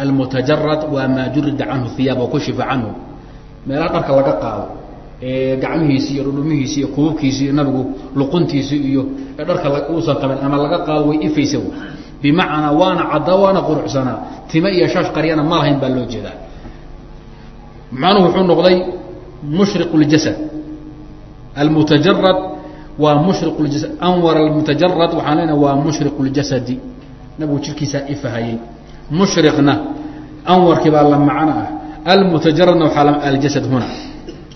almutajarad waa maa jurida canhu hiyaab oo kushifa canhu. Meelaha dharka laga qaado ee gacmihiisi iyo dhudhumihiisi iyo kuubabkiisi iyo nabigu luquntiisi iyo dharka uusan qabin ama laga qaado way ifaysa bimacnaa waana caddaa waana quruxsanaa time iyo shaash qaryana ma lahayn baa loo jeedaa. Macnuhu wuxuu noqday mushriq اljasad almutajarad waa mushriq ljasad anwar almutajarad waxaan leenaha waa mushriq اljasadi nabigu jirkiisaa ifahayey mushriqna anwarkii baa la macno ah. Almutajaradna waxaa aljasad huna.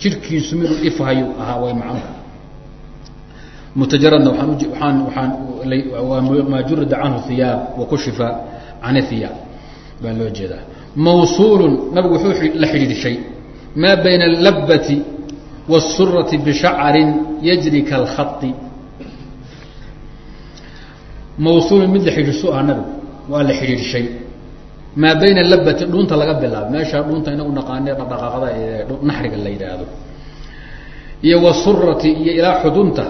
Jirkiisu miduu ifhayu ahaa way macnuhu mutajaradna maa jurida canhu hiyaab wakushifa can hiyaab baa loo jeedaa. Mawsuulun nabigu wuxuu la xidhiidhishay maa bayna allabbati wاsurati bishacrin yajri kalkhai mawsuulun mid la xidhiidhsu ah nabigu waa la xidhiidhishay maa bayna labati dhuunta laga bilaabo meesha dhuunta inagu naqaane dhaqdhaqaaqda ee naxriga la yidhaahdo. Iyo wasurati iyo ilaa xudunta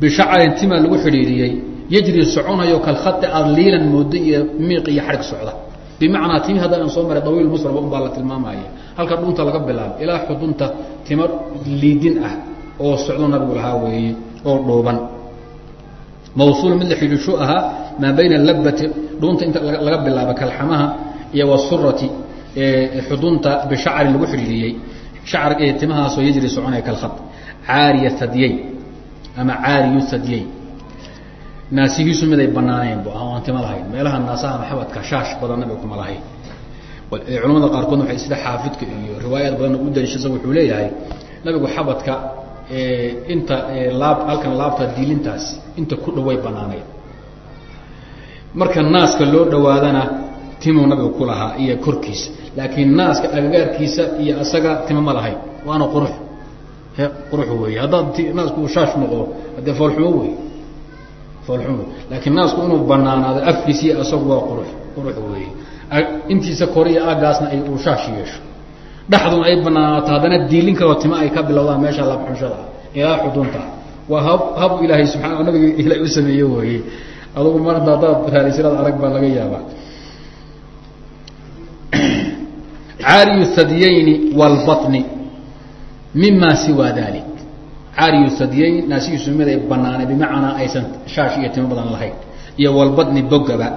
bishacrin timaa lagu xidhiidhiyey yajri soconayo kalkhai aada liilan moodo iyo miiq iyo xarig socda. Bimacnaa timi hadda aan soo maray dawiil musraba un la tilmaamaya halka dhuunta laga bilaabo ilaa xudunta timo liidin ah oo socdo nabigu lahaa weeye oo dhuuban. Mawsuul mid la xidhiishu ahaa maa bayna labati dhuunta inta laga bilaabo kalxamaha iyo wasurati xudunta bishacrin lagu xidhiiriyey shacr timahaasoo yajri soconaya kalkhad. Caariya hadyey ama caariyu hadyey naasihiisu miday banaaneen bu aan tima lahayn. Meelaha naasaha maxabadka shaash badanna bay kuma lahayn. Culamada qaarkood waxay sida xaafidka iyo riwaayaad badanna u daliishasa wuxuu leeyahay nabigu xabadka inta laab halkan laabta diilintaas inta ku dhaway banaaneyd marka naaska loo dhawaadana timuu nabigu ku lahaa iyo korkiisa. Laakiin naaska agagaarkiisa iyo asaga tima ma lahayn. Waana qurux qurux wey haddaad naasku shaash noqdo haddee foolxumo wey foolxumo. Laakiin naasku inuu banaanaado afkiisiiyo asagu waa qurux qurux wey intiisa kore iyo aagaasna ay uu shaash yeesho. Dhexduna ay banaanaato haddana diilin kaloo tima ay ka bilowdaan meesha labxunshada ilaa xudunta. Waa hab hab ilaahay subaa nabiga ilahay u sameeye weye adugu mar hadda haddaad raalisirada arag baa laga yaabaa. [CLEARS THROAT] Caariyu hadyayni wاlbaطni mima siwa dalik caariyu ay banaanay bimacnaa aysan shaash iyo timo badan lahayn iyo walbadni bogaba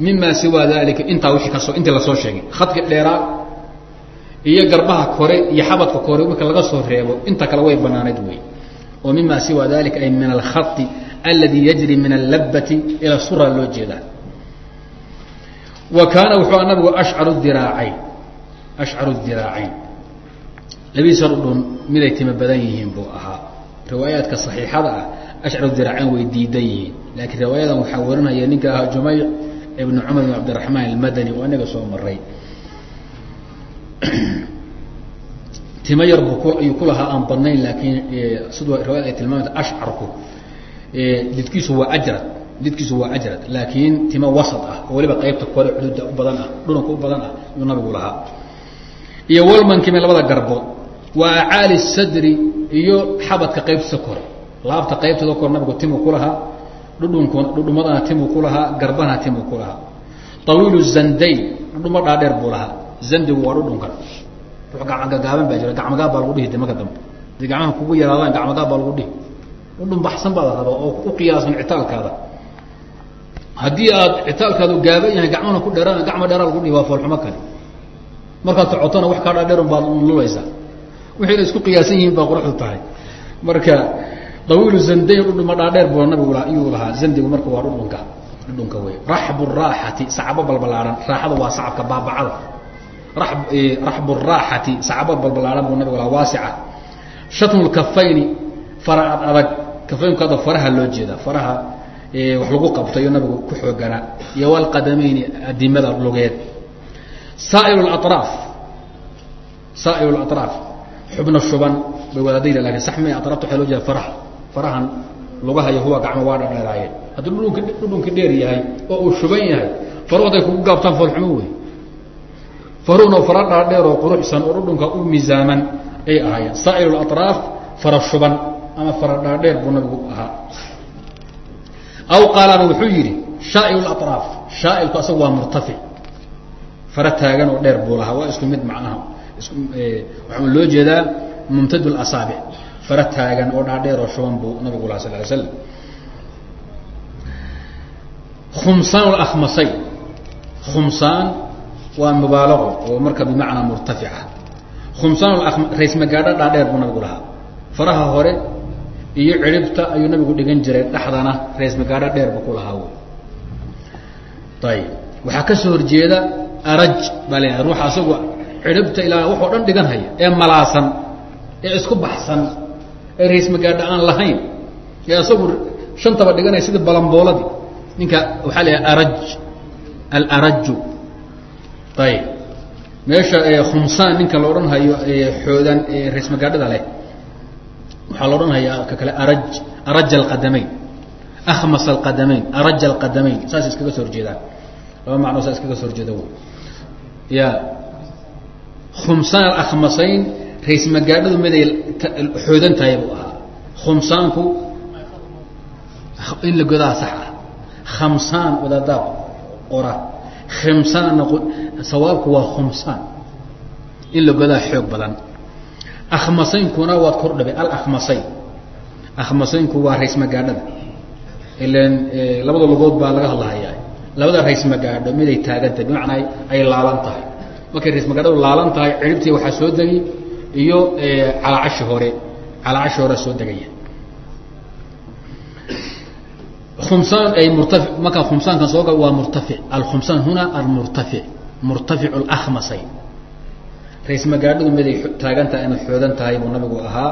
mima siwa dalika intaa wii intii la soo sheegay khadki dheeraa iyo garbaha kore iyo xabadka kore marka laga soo reebo inta kale way banaanayd wey oo mima siwa dalika ay min alkhai aladi yajri min allabati ila sura loo jeedaa wa kaana wuxuu nabigu ashcaru diraacayn ashcaru diraacayn labiisa dhun miday tima badan yihiin buu ahaa. Riwaayaadka صaxiixada ah ashcaru diraacayn way diidan yihiin. Laakiin riwaayadan waxaa warinaya ninka ahaa jumayc ibn cumar ibn cabdiraxmaan almadani oo anaga soo maray [CLEARS THROAT] timo yar bu ayuu ku lahaa aan badnayn laakiin siduu riwayad ay tilmaamta ashcarku didkiisu waa ajrad didkiisu waa ajrad laakiin timo wasat ah oo waliba qaybta kore xuduudda u badan ah dhunanka u badan ah ayuu nabigu lahaa. Iyo walmankime labada garbood waa acaali sadri iyo xabadka qaybtiisa kore. Laabta qaybteeda kore nabigu timu ku dhudhunku dhudhumadana timuu ku garbana timuu ku awiilu zandayn dhudhumo dhaadheer buu lahaa. Zandigu waa dhudhunkan. Rux gacmagagaaban baa jira gacmagaab baa lagu dhihi de marka dambe. Hadii gacmaha kugu yaraadaan gacmagaab baa lagu dhihi. Dhudhun baxsan baad rabaa oo u qiyaasan citaalkaada. Haddii aad citaalkaadu gaaban yahay gacmana ku dheeraan gacma dheeraa lagu dhihi waa foolxumo kale. Markaad socotona wax kaa dhaadheerun baad lulaysaa wixii la isku qiyaasan yihiin baa quruxdu tahay. Marka dawiilu zandayn dhudhuma dhaadheer bu nabigu iyuu lahaa. Zandigu marka waa dhudhunka dhudhunka wey raxbu raaxati sacabo balbalaahan raaxada waa sacabka baabacada. Raxbu raaxati sacabo balbalaahan buu nabigu lahaa. Waasica. Shatmu lkafayni fara ad adag. Kafaynku hadda faraha loo jeeda. Faraha wax lagu qabtayo nabigu ku xooganaa iyo walqadamayni adimada lugeed. Saa'il araaf saa'il araaf xubno shuban bay wadaadayla laakiin sax me atraafta waxa loo jeeda faraha farahan lugahayo huwa gacmo waa dhadheeraayeen haddii dhudhunka dhudhunka dheer yahay oo uu shuban yahay faru hadday kugu gaabtaan foolxumo wey faruhna fara dhaadheer oo quruxsan oo dhudhunka u miisaaman ay ahaayeen. Saa'il araaf fara shuban ama fara dhaadheer buu nabigu ahaa. Aw qaalaaba wuxuu yidhi shaail araaf shaailku asaga waa murtafic. Fara taagan oo dheer buu lahaa waa isku mid macnaha waxaa loo jeedaa mumtad asaabic fara taagan oo dhaadheer oo shuban buu nabigu lahaa sal ly slam khumsaan akhmasayn khumsaan waa mubaalaqo oo marka bimacnaa murtafica. Khumsaan raysmagaadho dhaadheer buu nabigu lahaa. Faraha hore iyo ciribta ayuu nabigu dhigan jiray dhexdana raysmagaadho dheer buu ku lahaa wy ayib waxaa ka soo horjeeda araj baa la ruuxa asagu ciribta ilaa waxoo dhan dhigan haya ee malaasan ee isku baxsan ee raysmagaadho aan lahayn ee asagu shantaba dhiganaya sidii balambooladii. Ninka waxaa la yidhaha araj alaraju. Ayib. Meesha khumsaan ninka la odhan hayo xoodan ee raysmagaadhada leh waxaa la odhan hayaa ka kale araj araja alqadamayn. Akhmas alqadamayn araja alqadamayn. Saas iskaga soo horjeedaan. Laba macnoo saa iskaga soo horjeeda ya khumsaan alakhmasayn raysmagaadhadu miday xoodan tahay buu ahaa. Khumsaanku in la godaa sax ah khamsaan wadaadaab qora khimsaanna sawaabku waa khumsaan in la godaa xoog badan. Akhmasaynkuna waad kor dhabay alakhmasayn. Akhmasaynku waa raysmagaadhada ilan labada lugood baa laga hadlahayaa. Labada rays magaadho miday taagan tahay bimacnaa ay laalan tahay markay rays magaadhadu laalan tahay ciribtii waxaa soo degi iyo calaacashi hore calaacashi hore soo degaya khumsaan ay murtafi markaa khumsaankan soo gal waa murtafic alkhumsaan huna almurtafic murtafic اlakhmasay rays magaadhadu miday taagan tahay inay xoodan tahay buu nabigu ahaa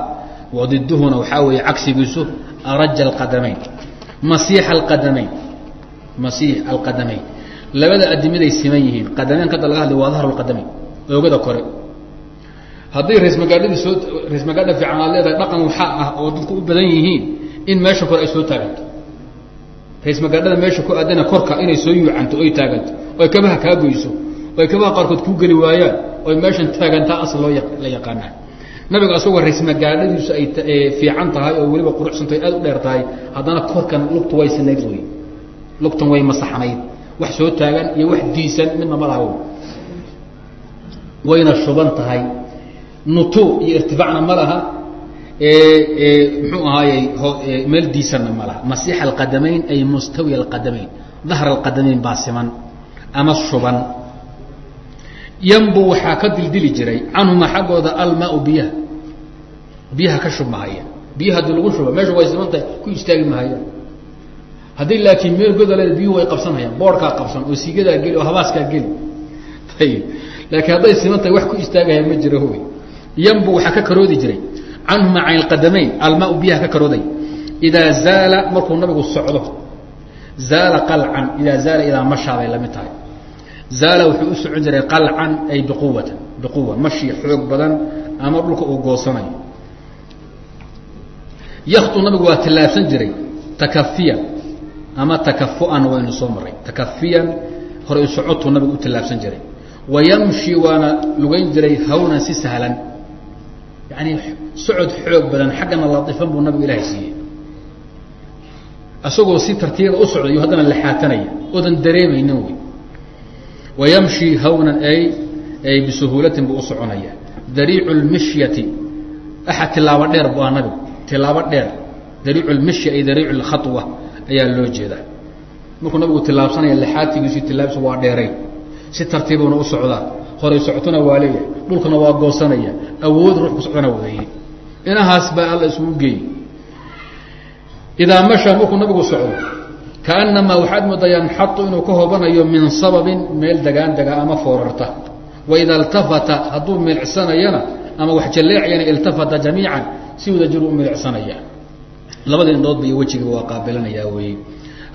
wadiduhuna waxaa weeye cagsigiisu araja alqadamayn masiix alqadamayn masiix alqadamayn labada adimiday siman yihiin. Qadamayn kada laga hadlay waa dahru lqadamayn oogada kore. Haddii rays magaadhadii soo rays magaadha fiican aad leedahay dhaqan waxaa ah oo dadku u badan yihiin in meesha kore ay soo taaganto. Rays magaadhada meesha ku aadana korka inay soo yuucanto oy taaganto. Oy kabaha kaa goyso oy kabaha qaarkood kuu geli waayaan oy meeshan taagantaa asal loo la yaqaanaa. Nabigu asagoo rays magaadhadiisu ay fiican tahay oo weliba quruxsantahay aad u dheer tahay haddana korkan lugtu way sinayd wey lugtan way masaxnayd wax soo taagan iyo wax diisan midna ma laha wayna shuban tahay. Nutu iyo irtifaacna ma laha. Muxuu ahaayey meel diisanna ma laha. Masiix alqadamayn ay mustawi alqadamayn. Dahr alqadamayn baa siman ama shuban. Yanbu waxaa ka dildili jiray canhuma xaggooda almaau biyaha. Biyaha ka shubmahaya biyaha haddii lagu shuba meesha way siman tahay ku istaagi mahayaan haddii laakiin meel godole biyuhu way qabsanhayaan boorkaa qabsan oo siigadaa geli oo habaaskaa geli. Ayib laakiin hadday siman tahay wax ku istaagaya ma jiro hoy yanbu waxaa ka karoodi jiray. Canhuma can ilqadamayn almaau biyaha ka karooday. Idaa zaala markuu nabigu socdo zaala qalcan idaa zaala idaa mashaa bay la mid tahay. Zaala wuxuu u socon jiray qalcan ay biquwatan biquwa mashi xoog badan ama dhulka uu goosanayo. Yaktu nabigu waa tillaabsan jiray takafiyan ama takafu'an waynu soo maray takafiyan hore u socotuu nabigu u tillaabsan jiray. Wa yamshi waana lugayn jiray hawnan si sahlan. Yani socod xoog badan xaggana latifan buu nabigu ilaahay siiyey. Isagoo si tartiiba u socday haddana laxaatanaya oodan dareemaynin wey. Wayamshi hawnan ay ay bisuhuulatin buu u soconaya. Dariicu lmishyati axad tilaabo dheer bu ah nabigu. Tilaabo dheer. Dariicu lmishya ay dariicu lkhawa ayaa loo jeedaa. Markuu nabigu tilaabsanaya laxaatigiisu tilaabsa waa dheeray. Si tartiibuna u socdaa. Horay soctona waa leeyahay. Dhulkana waa goosanaya. Awood ruux ku socdana weeye. Inahaas baa alla isugu geeyey. Idaa mashaa markuu nabigu socdo kaanamaa waxaad moodaa yanxatu inuu ka hobanayo min sababin meel degaan degaa ama foorarta. Waida iltafata hadduu milicsanayana ama wax jalleecayana iltafata jamiican si wada jiru u milicsanaya labada indhoodba iyo wejiga waa qaabilanayaa weye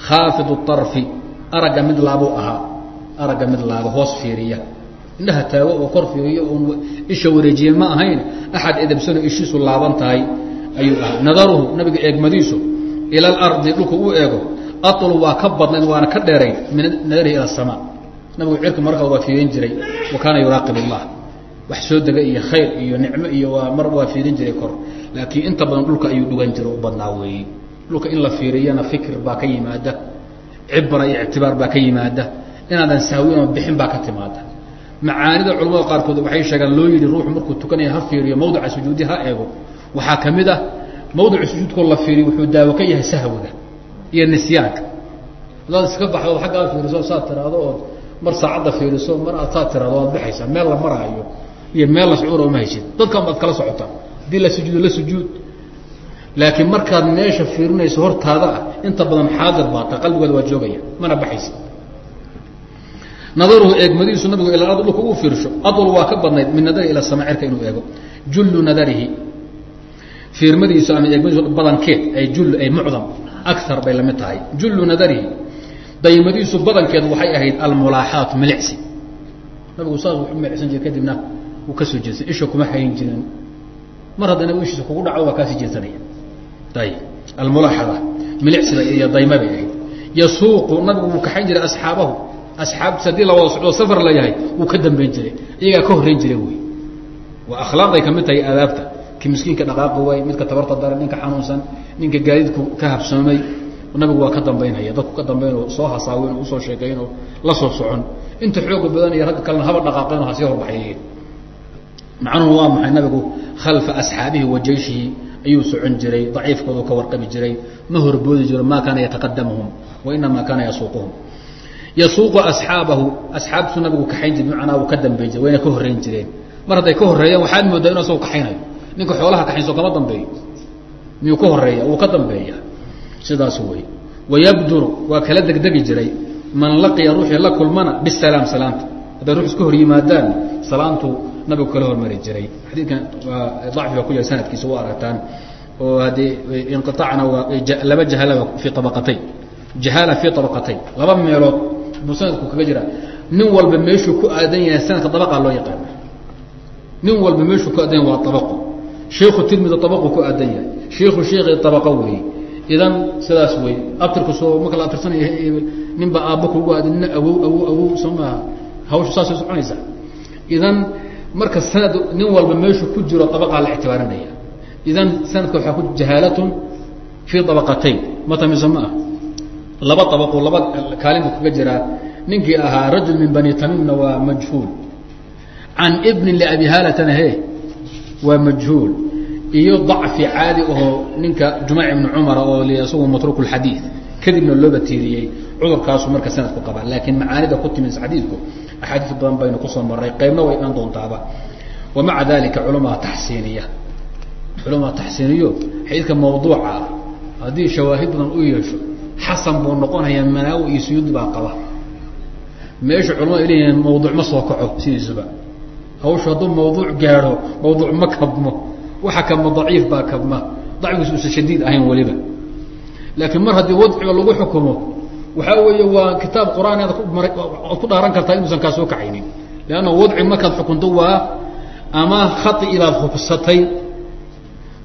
khaafidu arfi aragga mid laabuu ahaa aragga mid laabo hoos fiiriya. Indhaha taago oo kor fiiriyo oon isha wareejiye ma ahayn axad edabsano ishiisu laaban tahay ayuu ahaa. Nadaruhu nabiga eegmadiisu ila alardi dhulku uu eego alu waa ka badnayd waana ka dheerayd min nadarihi ila asamaa nabigu cirku markaa waa fiirin jiray wa kaana yuraaqib allah wax soo dega iyo khayr iyo nicmo iyo waa mar waa fiirin jiray kor laakiin inta badan dhulka ayuu dhugan jira u badnaa weeye dhulka in la fiiriyana fikr baa ka yimaada cibra iyo ictibaar baa ka yimaada inaadan sahwinoo bixin baa ka timaada. Macaanida culamada qaarkood waxay sheegaan loo yidhi ruuxu markuu tukanaya ha fiiriyo mawdica sujuudi ha eego. Waxaa ka mid ah mawdica sujuudkoo la fiiriyo wuxuu daawo ka yahay sahwiga iyo nisyaanka. Hadaad iska baxdo od aggaa fiiriso saad tiraahdo ood mar saacadda fiiriso mar aad saad tiraado waad baxaysaa meel la maraayo iyo meel la scuura uma haysid. Dadkan baad kala socotaa haddii la sujuudo la sujuud. Laakiin markaad meesha fiirinayso hortaada ah inta badan xaadir baata qalbigooda waa joogaya mana baxaysa. Nadaruhu eegmadiisu nabigu ila ard dhulka uu fiirsho. Adwl waa ka badnayd min nadari ila sama cerka inuu eego. Jullu nadarihi. Fiirmadiisu ama eegmadiisu badankeed ay jull ay mucdam aar bay la mid tahay. Jullu nadarihi. Daymadiisu badankeed waxay ahayd almulaaxaat milicsi. Nabigu saas wuxu milicsan jira kadibna uu ka soo jeestay isha kuma hayn jirin mar haddana ishiisa kugu dhaco waa kaasii jeesanaya. Ayb almulaaxada milicsida iyo dayma bay ahayd yasuuqu nabigu wuu kaxayn jiray asxaabahu. Asxaabtiis haddii la wada socdo safar la yahay wuu ka dambayn jiray. Iyagaa ka horreyn jiray wey waa akhlaaqday ka mid tahay aadaabta. Ki miskiinka dhaqaaqi waay midka tabarta daran ninka xanuunsan ninka gaadiidku ka habsoomay nabigu waa ka dambaynaya dadku ka dambaynoo soo hasaawin oo u soo sheekaynoo la soo socon. Inta xooga badan iyo ragga kalena haba dhaqaaqeen oo hasii horbaxayeen macnuhu waa maxay nabigu? Khalfa asxaabihi wa jeyshihi ayuu socon jiray daciifkoodu ka warqabi jiray. Ma horboodi jiro ma kaana yataqadamuhum wa inamaa kaana yasuuquhum. Yasuuqu asxaabahu asxaabtu nabigu kaxayn jir bimacnaa uu ka dambeey jire wayna ka horreyn jireen. Mar hadday ka horreeyaan waxaad moodaa inu asagu kaxaynayo. Ninka xoolaha kaxaynso kama dambeeyo. Miyuu ka horreeya wuu ka dambeeya sidaas wey wayabduru waa kala degdegi jiray. Man laqiya ruuxii la kulmana bisalaam salaanta. Hadday ruux iska hor yimaadaan salaantu nabigu kala hormari jiray. Xadiidkan dacfiga ku jira sanadkiisa waa aragtaan oo haddii inqiaacna laba jahalaba fii abaqatayn jahaala fii abaqatayn laba meelood buu sanadku kaga jira nin walba meeshuu ku aadan yahay sanadka dabaqaa loo yaqaana nin walba meeshuu ku aadan yahay waa abaqo shiiku tirmidi abaqu ku aadan yahay. Shiiku shiikii abaqo weeye idan sidaas wey abtirku soo marka la abtirsanaya nin baa aabba kugu aada nina awow awow awow soo maaha. Hawsha saasay soconaysa idan marka sanad nin walba meeshuu ku jiro abaqaa la ictibaarinaya idan sanadka waxaa ku jahaalatun fii abaqatayn matamisa ma ah laba abaqo laba kaalinbu kaga jiraa. Ninkii ahaa rajul min bani tamiimna waa majhuul. Can ibnin liabi haalatana he waa majhuul. Iyo dacfi caadi ahoo ninka jumaac ibni cumara oo isagu matruuk xadiid kadibna looba tiiriyey. Cudurkaasu marka sanadku qabaa. Laakiin macaanida ku timis xadiidku axaadiis badan baynu ku soo maray qaybna way iman doontaaba. Wa maca dalika culamaa taxsiiniya. Culamaa taxsiiniyo xadiidka mawduuca ah haddii shawaahid badan u yeesho xasan buu noqonayaa manaawi iyo suyuudi baa qaba. Meesha culamada leeyihiin mawduuc ma soo kaco sidiisuba. Hawshu hadduu mawduuc gaadho mawduuc ma kabmo. Waxa kabma daciif baa kabma. Dacfigiis uusan shadiid ahayn weliba. Laakiin mar haddii wadciga lagu xukumo waxaa weeye waa kitaab qur'aan ad ku dhaaran kartaa inuusan kaa soo kacaynin. Leanna wadci markaad xukunto waa ama khai baad hubsatay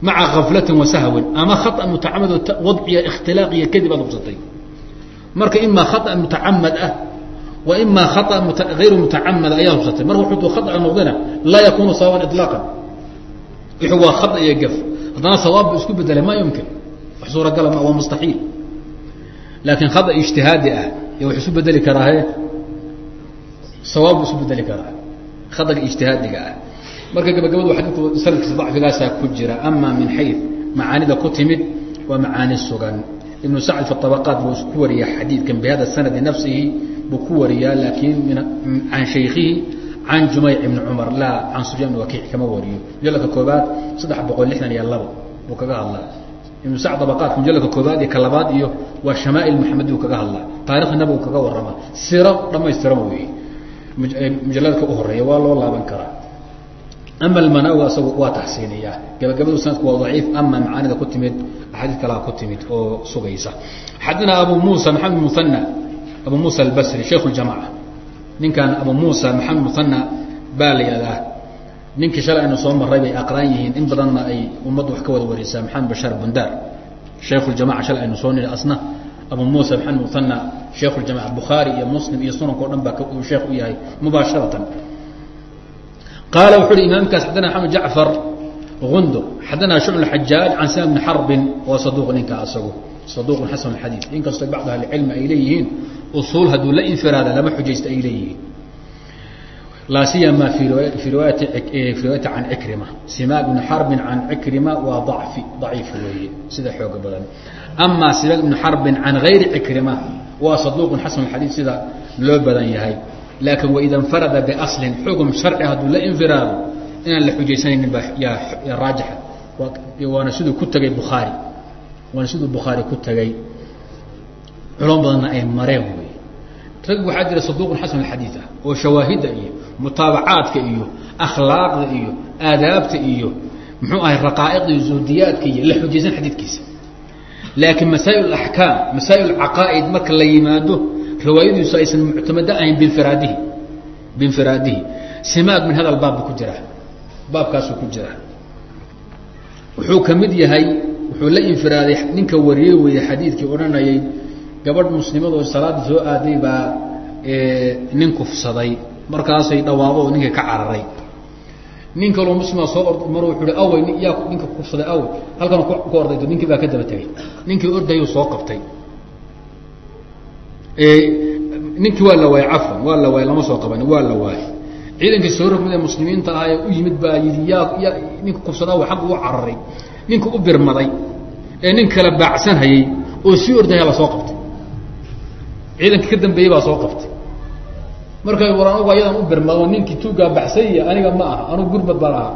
maca kaflatin wa sahwin ama khaa mutacamad wadciya ikhtilaaqiya kadib aad hubsatay marka imaa khaa mutacamad ah wa imaa khaa ayru mutacamad ayaad hubsatay marka wuxuu khaa noqdana laa yakunu sawaban ilaaqan waa khaa iyo gaf. Haddana sawaab bu isku bedelay ma yumkin. Wax suuragala ma waa mustaxiil laakiin khaa ijtihaadi ah iyo wax isu bedeli karaahe sawaab bu isu bedeli karaa khadaga ijtihaadiga ah marka gabagabadu xadiidku sanadkiisa dacfigaasaa ku jira ama min xay macaanida ku timid waa macaani sugan ibnu sacd fi طabaqaat buu isku wariyaa xadiidkan bihada sanadi nafsihi buu ku wariyaa laakiin can shaykihi can jumayc ibni cumar laa can sufyaan ibn wakiic kama wariyo mujaladka koobaad saddex boqol lixdan iyo labo buu kaga hadlaa ibnu sacd dabaqaadka mujaladka koobaad iyo ka labaad iyo waa shamaail maxamed buu kaga hadlaa. Taarikhda nabigu kaga warrama. Siro dhamaystiran weeye mujaladka u horreeya waa loo laaban karaa. Ama almanaawi asagu waa taxsiiniyaa. Gabagabadu sanadku waa daciif ama macaanida ku timid axaadiis kalaa ku timid oo sugaysa. Xadana abu muusa maxamed muhana abu muusa albasri shaikh ljamaca ninkan abu muusa maxamed muhana baa la yihahdaa ninkii shalay aynu soo maray bay aqraan yihiin. In badanna ay ummaddu wax ka wada warisaa maxamed bashaar bundaar shaikh ljamaca shalay aynu soo niri asna. Abu muusa maxamed muhana shaikh ljamaca bukhaari iyo muslim iyo sunanka o dhan baa uu sheekh u yahay mubaasharatan. Qaala wuxu uhi imaamkaas xadana axamed jacfar gundo xadana shucb xajaaj can sam bni xarbin waa saduuq ninka asagu. Saduuqun xasan xadiid inkastoo bacd ahlicilmi ay leeyihiin usuul hadduu la infiraada lama xujaysta ay leeyihiin laa siyama fi riwaayati can cikrima simaak bni xarbin can cikrima waa dacfi daciif weeye sida xooga badan ama simaak bni xarbin can gayri cikrima waa saduuqun xasan xadiid sida loo badan yahay. Laakiin waida nfarada biaslin xukm sharci hadduu la infiraado inaan la xujaysanaynin baa yaa raajixa. Waana siduu ku tegay bukhaari waana siduu bukhaari ku tegay culamo badanna ay mareen wey rag waxaa jira saduuqun xasan alxadiid ah oo shawaahidda iyo mutaabacaadka iyo akhlaaqda iyo aadaabta iyo muxuu ahay raqaa'iqda iyo zuhdiyaadka iyo la xujaysan xadiidkiisa. Laakiin masaa'il axkaam masaa'il caqaa'id marka la yimaado riwaayadiisu aysan muctamado ahayn binfiraadihi binfiraadihi simaag min hada baab bu ku jiraa baabkaasuu ku jiraa wuxuu ka mid yahay wuxuu la infiraaday ninka wariyey weeye xadiidkii odhanayay gabadh muslimadoo salaada soo aaday baa nin kufsaday markaasay dhawaabo ninkii ka cararay. Nin kaloo muslima soo ord mar wuxuu hi awey yaa ninka kufsaday awey halkan ku ordaydo ninkii baa ka daba tegey ninkii ordayuu soo qabtay. Ninkii waa la waayey cafwan waa la waayey lama soo qabanin waa la waayey ciidankii soo rogmid ee muslimiinta ah ee u yimid baa yidhi yaa ya ninka kufsadaa wa xagga u cararay. Ninka u birmaday. Ee nin kala baacsan hayay oo sii ordaya la soo qabtay. Ciidankii ka dambeeyey baa soo qabtay markay war anugu ayadaan u birmado ninkii tuugaa baxsanya aniga ma aha anugu gurmad baan ahaa.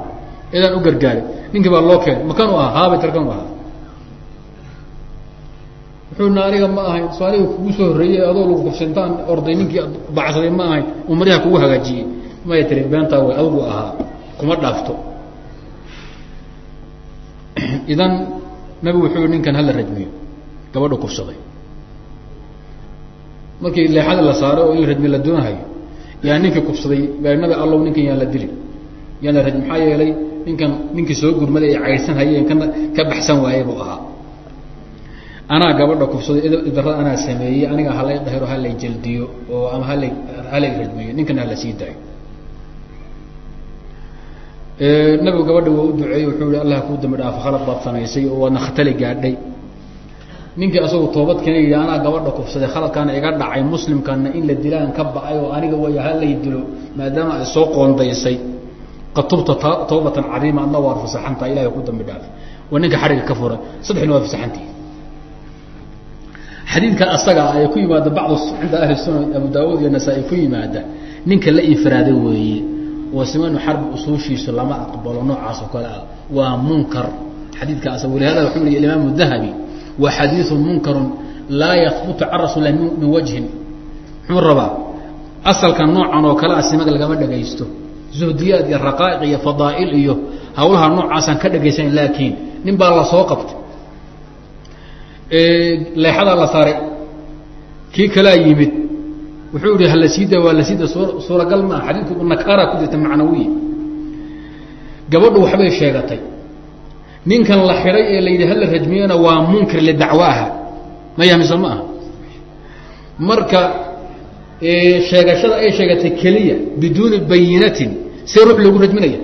Ayadaan u gargaaray ninkii baa loo keenay makanu ahaa haabay tarkanu ahaa. Wuxuuna aniga ma ahayn so aniga kugu soo horreeyey adoo lagu kufsintaan orday ninkii bacsaday ma ahayn uu maryaha kugu hagaajiyey maya tiri beentaa way adugu ahaa kuma dhaafto. [CLEARS THROAT] Idan nabigu wuxuu yihi ninkan hala rajmiyo gabadha kufsaday markii leexada la saaray oo in la rajmiyo la doonahayo yaa ninkii kufsaday baa nabi allow ninkan yaan la dili. Yaan la rajmi maxaa yeelay ninkan ninkii soo gurmaday ay caydsan hayeen kana ka baxsan waayey buu ahaa. Anaa gabadha kufsaday idarada anaa sameeyey aniga halay dahiro halay jaldiyo oo ama halay halay rajmiyo ninkana hala sii daayo. Nabigu gabadha waa u duceeyey wuxuu yihi allah kuu dambi dhaafo khalad baad samaysay oo waadna khatali gaadhay ninkii asagu toobad keena yidhi anaa gabadha kufsaday khaladkaana iga dhacay muslimkana in la dilaan ka ba'ay oo aniga way halay dilo maadaama ay soo qoondaysay qad tubta tawbatan cadiima adna waad fasaxantaa ilahay ku dambi dhaaf waa ninka xariga ka fura saddexna waa fasaxantii. Xadiidka asaga ay ku yimaada bacdu cinda ahli sunan abu daawuud iyo nasaa-i ku yimaada ninka la infiraaday weeye oo simanu xarbi usuushiisu lama aqbalo noocaas oo kale ah. Waa munkar. Xadiidka asa walihada wuxuu yihi imaamu dahabi wa xadiiثu munkaru laa yahbutu can rasuul lah min wajhin. Muxuu rabaa? Asalka noocan oo kale a simaga lagama dhagaysto. Zuhdiyaad iyo raqaa'iq iyo fadaa'il iyo hawlaha noocaasaan ka dhagaysan laakiin nin baa la soo qabtay. Leexadaa la saaray. Kii kalaa yimid. Wuxuu yihi hala siida waa la siida suuragal maa xadiidku nakaara ku jirta macnawiya gabadhu waxbay sheegatay ninkan la xidhay ee la yidhi hala rajmiyana waa munkir lidacwaaha maya mise ma aha. Marka sheegashada ay sheegatay keliya biduuni bayinatin see ruux loogu rajminaya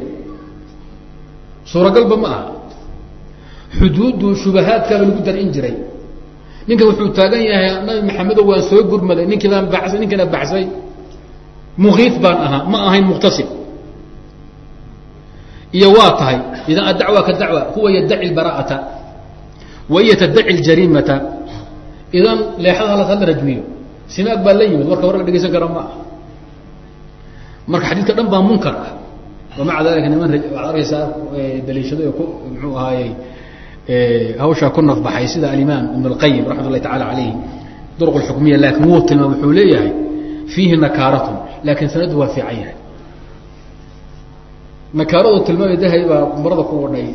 suuragalba ma aha. Xuduuddu shubahaadkaaba lagu darin jiray. Ninkan wuxuu taagan yahay nabi maxamedow waan soo gurmaday ninkii baan basay ninkiina baxsay mukiif baan ahaa ma ahayn muqtasib iyo waa tahay. Idan adacwa ka dacwa huwa yadaci bara'ata wa iya tadaci ljariimata idan leexada halas hala rajmiyo sinaag baa la yimid warka warga dhegeysan kara ma aha marka xadiidka dhan baa munkar ah. Wamaca dalika niman waad arkaysaa daliishaday oo ku muxuu ahaayey hawshaa ku nafbaxay sida alimaam ibn اlqayim raxmat ullahi tacala alayh duruq اxukmiya laakiin wuu tilmaam wuxuu leeyahay fiihi nakaaratun laakiin sanadu waa fiican yahay nakaaradu tilmaamay dahay baa marada ku wadhay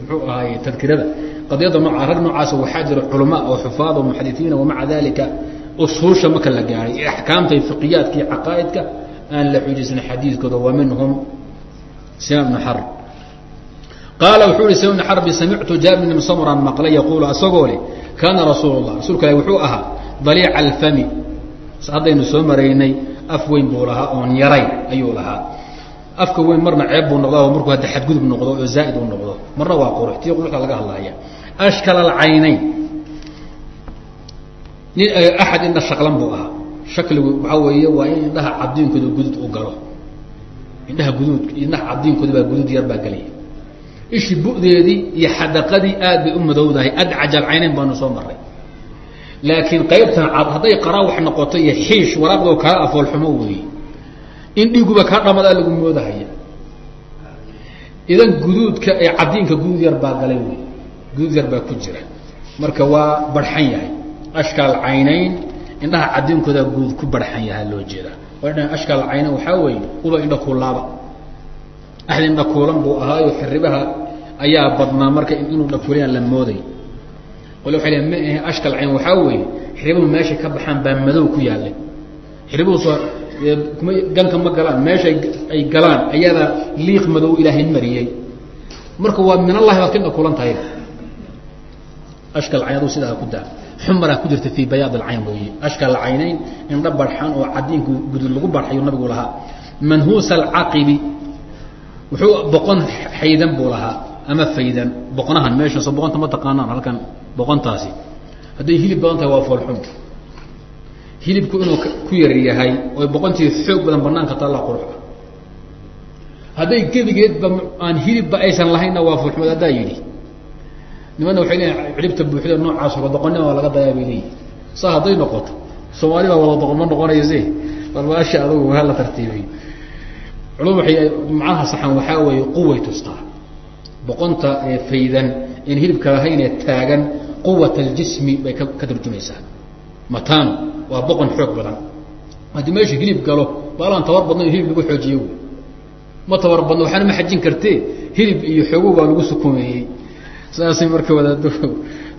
muxuu ahaay tadkirada. Qadiyada nooca rag noocaasa waxaa jira culamaa oo xufaad oo muxadisiina wamaca dalika usuusha marka la gaaray ee axkaamta fiqiyaadka iyo caqaa'idka aan la xujaysan xadiidkooda wa minhum sinan bn xarb qaala wuxuu ihi sinan xarbi samictu jaabir bn samran maqlay yaquulu asagoo leh kaana rasuul lah rasuulka ilahi wuxuu ahaa daliica alfami. Haddaynu soo maraynay af weyn buu lahaa oon yarayn ayuu lahaa afka weyn marna ceeb buu noqdaa markuu hadda xadgudub noqdo oo zaa'id uu noqdo. Marna waa qurux. Tii quruxda laga hadlaaya ashkal nin axad indha shaqlan buu ahaa. Shakligu waxaa weeye waa in indhaha cadiinkooda gudud u galo. Indhaha guduud indhaha cadiinkooda baa gudud yar baa gelaya ishi bu'deedii iyo xadaqadii aad bay u madowdahay. Adcaj baanu soo maray laakiin qaybtan cad hadday qaraawax noqoto iyo xiish waraaqdoo kaa afoolxumo weeye in dhiiguba kaa dhamadaa lagu moodahaya idan guduudka ee cadiinka guduud yar baa galay wey. Guduud yar baa ku jira. Marka waa barxan yahay. Ashkaal caynayn indhaha cadiinkooda guduud ku barxan yahaa loo jeedaa. Waa ashkaal caynayn waxaa weeye uba indha kuulaaba. Axad indha kuulan buu ahaayo xiribaha ayaa badnaa marka inuu dhakuulayaan la mooday. Qole leein ma ahe ashkal cayn waxaa weeye xiribuhu meeshay ka baxaan baa madow ku yaallay. Xiribuhu soo ganka ma galaan meesha ay galaan ayaada liiq madow ilaahay mariyey marka waa min allahi baad ka kuulan tahay ashkal cayn aduu sidaa ku daa. Xumaraa ku jirta fii bayaad alcayn weeye ashkal caynayn indha barxan oo cadiinku gudud lagu barxayo nabigu lahaa. Manhuusa alcaqibi wuxuu boqon xaydan buu lahaa ama faydan. Boqnahan meesha soo boqonta ma taqaanaan halkan boqontaasi. Hadday hilib badan tahay waa foolxum hilibku inuu ku yar yahay oy boqontii xoog badan banaanka taalla qurux ah hadday gebigeedba aan hilibba aysan lahaynna waa fulxumad haddaa yidhi. Nimanna waxay leeyihiin ciribta buuxda noocaas oo doqonnima waa laga dayaa bay leeyihiin saa hadday noqoto soomaali wada doqon ma noqonayse balmaasha adugu hala tartiibay. Culum waay macnaha saxan waxaa weeye quway tustaa boqonta faydan in hilibka lahaynee taagan quwat aljismi bay ka ka turjumaysaa matano waa boqon xoog badan. Haddii meesha hilib galo baalaan tabar badna in hilib lagu xoojiyo ma tabar badno waxaana ma xajin kartee? Hilib iyo xoogo baa lagu sukumeeyey. Saasay marka wadaado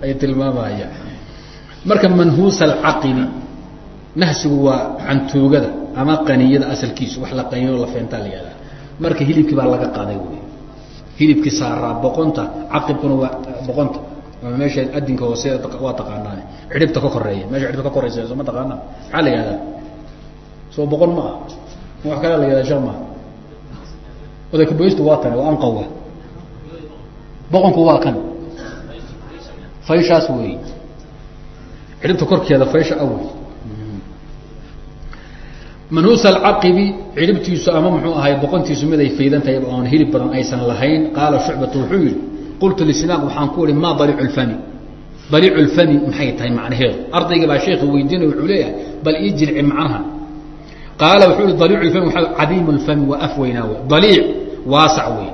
ay tilmaamayaan. Marka manhuus alcaqibi nahsigu waa cantuugada ama qaniyada asalkiisu wax la qaniyo la feentaa la yihahdaa marka hilibkii baa laga qaaday wey. Hilibkii saaraa boqonta caqibkuna waa boqonta meesha adinka hoose waa taqaanaan cidhibta ka koreeya meesha cidhibta ka koreysa ma taqaanaa maxaa la yihahdaa soo boqon ma ah wax kalaa la yihahda shar maaha odayka boystu waa tani waa anqawa boqonku waa kan. Fayshaas wey cidhibta korkeeda faysha awey manhuus alcaqibi cidhibtiisu ama muxuu ahay boqontiisu mid ay faydan tahay oon hilib badan aysan lahayn. Qaala shucbatu wuxuu yihi qultu lisinaaq waxaan ku ihi maa daliicu lfami daliicu lfami maxay tahay macnaheedu? Ardaygii baa sheekhi weydiinay wuxuu leeyahay bal ii jilci macnaha. Qaala wuxuu ihi daliicu lfami waa cadiimu lfami waa af weynaa wey daliic waasac wey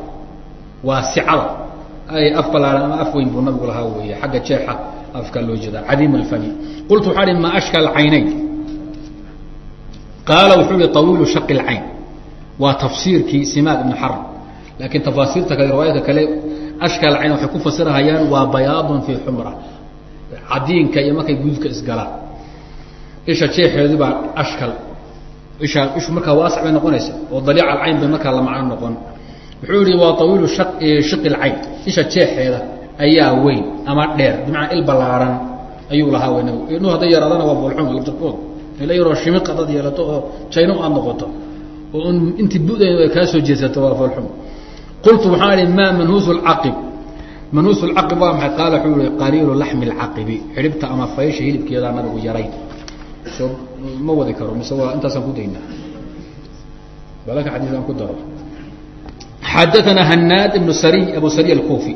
waa sicada af ballaaran ama af weyn buu nabigu lahaa weeye xagga jeexa afka loo jeedaa cadiimu lfami qultu waxaa ihi maa ashkal caynayn? Qaala wuxuu ihi awiilu shaqi lcayn waa tafsiirkii simaad ibnu xaram laakiin tafaasiirta kale riwaayadka kale ashkal cayn waxay ku fasirahayaan waa bayaadun fii xumra. Cadiinka iyo markay guudka isgalaan isha jeexeedu baa ashkal isha ishu markaa waasac bay noqonaysa oo daliic alcayn bay markaa la macno noqon. Wuxuu yihi waa awiilu shaqi lcayn isha jeexeeda ayaa weyn ama dheer bimacnaa il ballaaran ayuu lahaa wen inu hadday yaraadana waa boolxum laftirkooda ila yaroo shimiq adaad yeelato oo jayno aad noqoto oo intii budeedu ay kaa soo jeesato waa foolxum qultu waxaan ihi maa manhuus lcaqib manhuus lcaqib waa maxay qaala wuxuu ihi qaliilu laxmi lcaqibi xidhibta ama faysha hilibkeedaa nabigu yaray soo ma wadi karo mise waa intaasaan ku daynaa balaka xadiis aan ku daro xadaana hanaad ibnu sariy abu sariy alkufi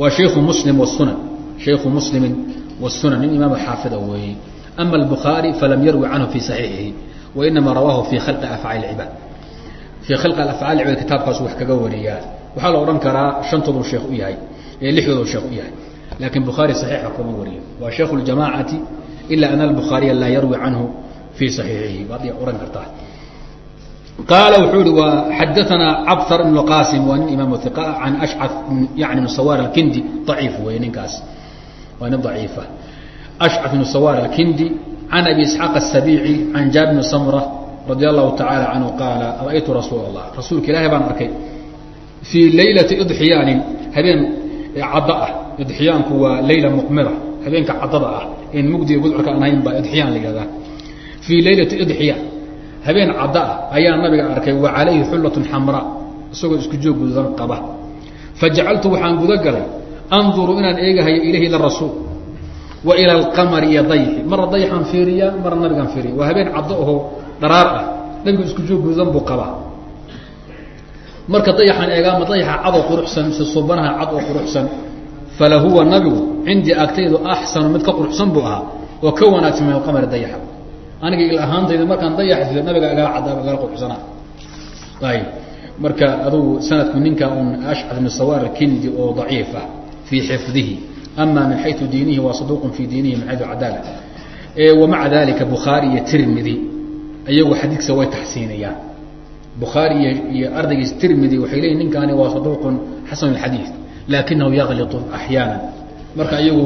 waa sheiku muslim wasunan sheiku muslimi wasunan nin imaam xaafida weeye ama الbخaarي falam yarwi canhu fi صaxiixihi wainama rawaahu fi khalqi afcaal اcibaad fii khalqi alafcaal cibad kitaabkaasu wax kaga wariyaan. Waxaa la odhan karaa shantoodu sheekh u yahay ee lixdoodu sheekh u yahay. Laakiin bukhaari saxiixa kuma wariyo waa sheekhu ljamaacati ilaa ana albukhaariya laa yarwi canhu fii saxiixihi. Waad ohan kartaa. Qaala wuxuu ihi waa xadaanaa cabhar ibnu qaasim waa nin imaam iqa can ashca yani ibnu sawaar alkindi. Aciif wey ninkaas. Waa nin aciifa ashca ibnu sawaar alkindi can abi isxaaq asabiici can jaabir bni samra radi allahu tacaala canhu qaala ra'aytu rasuul allah rasuulka ilaahay baan arkay. Fii laylati idxiyaanin habeen eh, cadda ah. Idxiyaanku waa leyla muqmira habeenka caddada ah. Een mugdiga gudcurka aan ahayn baa idxiyaan la yidhahdaa fii leylati idxiya habeen cadda ah ayaa nabiga arkay wa calayhi xullatun xamraa isagoo isku joog gududan qaba. Fa jacaltu waxaan guda galay anduru inaan eegahayo ilayhi ila rasuul. Wa ila alqamari iyo dayxi. Marna dayxaan fiiriyaa marna nabigaan fiiriya. Waa habeen caddo ahoo dharaar ah nabigu isku joog gududan buu qabaa. Marka dayaxaan eegaa ma dayaxa cadoo quruxsan mise subanaha cad oo quruxsan. Falahuwa nabigu cindii agtaydu axsanu mid ka quruxsan buu ahaa oo ka wanaagsan min alqamari dayaxa. Aniga il ahaantayda markaan dayax nabiga agala caddaaba agala quruxsanaa. Ayb marka adugu sanadku ninka un ashcad ibn sawaar kindi oo daciif ah fii xifdihi. Ama min xayu diinihi waa saduuq fi diinihi min xayu cadaala wamaca dalika bukhaari iyo tirmidi iyagu xadiidkisa way taxsiinayaan. Bukhaari iyo iyo ardaygiis tirmidi waxay leeyihiin ninkaani waa saduuqun xasan اxadiid laakinahu yakliطu axyaana marka iyagu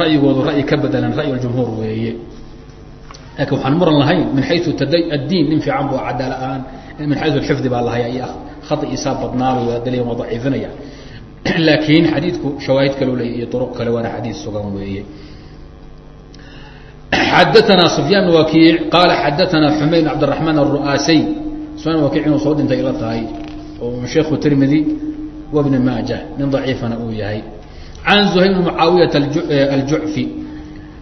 ra'yigoodu ra'yi ka bedelan ra'y jumhuur weeye. Laakin waxaan muran lahayn min xayu addiin nin fiican bu cadaala ahaan min xayu xifdi baa lahaya iyo khaiisaa badnaaba daliya waa daciifinaya. Laakiin xadiidku shawaahid kaloo leey iyo duruq kale waana xadiid sugan weeye xadaanaa sufyaan wakiic qaala xadaanaa xumayd cabdiraxmaan aru'aasey sufyan wakiic inuu soo dhintay ila tahay oo sheikhu tirmidi wa bni maaja nin daciifana uu yahay can zuhayr bn aljucfi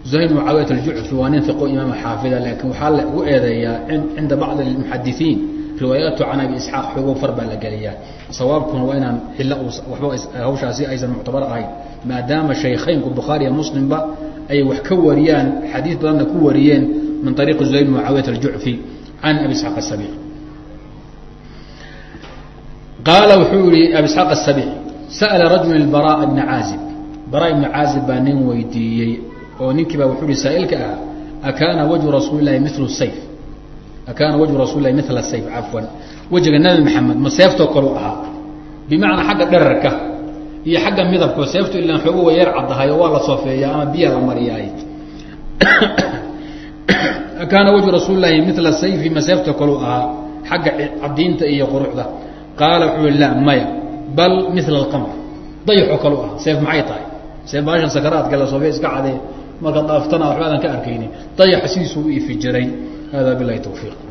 zuhayr bn mucaawiyat aljucfi waa nin fiqo imaam xaafida laakiin waxaa lagu eedeeyaa cinda bacdi muxadisiin riwaayaatu can abi isxaaq xoogow far baa la geliyaa sawaabkuna waa inaan xillo waxba hawshaasi aysan muctabar ahayn maadaama shaykhaynku bukhaariya muslimba ay wax ka wariyaan xadiis badanna ku wariyeen min ariiqi zulayl mucaawiyat aljucfi can abi isxaaq asabic qaala wuxuu yihi abi isxaaq asabic sa'la rajul bara bna caazib bara ibna caazib baa nin weydiiyey oo ninkii baa wuxuu ihi saa'ilka ah akaana wajhu rasuuli lahi milu sayf. Akaana wajhu rasuuli lahi mila sayf cafwan. Wejiga nabi maxamed ma seeftoo kalu ahaa. Bimacnaa xagga dherarka iyo xagga midabko seeftu ilaan xoogo wa yar caddahay oo waa la sofeeyaa ama biya la mariyaay akaana [COUGHS] wajhu rasuuli lahi mila sayfi ma seefto kalu ahaa xagga cadiinta iyo quruxda. Qaala wuxuu la maya bal mila alqamr dayaxoo kalu ahaa seef maxay tahay? Seef baashan sakaraadka la soofey iska cadee marka daaftana waxba aadan ka arkaynin. Dayaxa sidiisuu u ifi jiray. Hada bilahi tawfiiq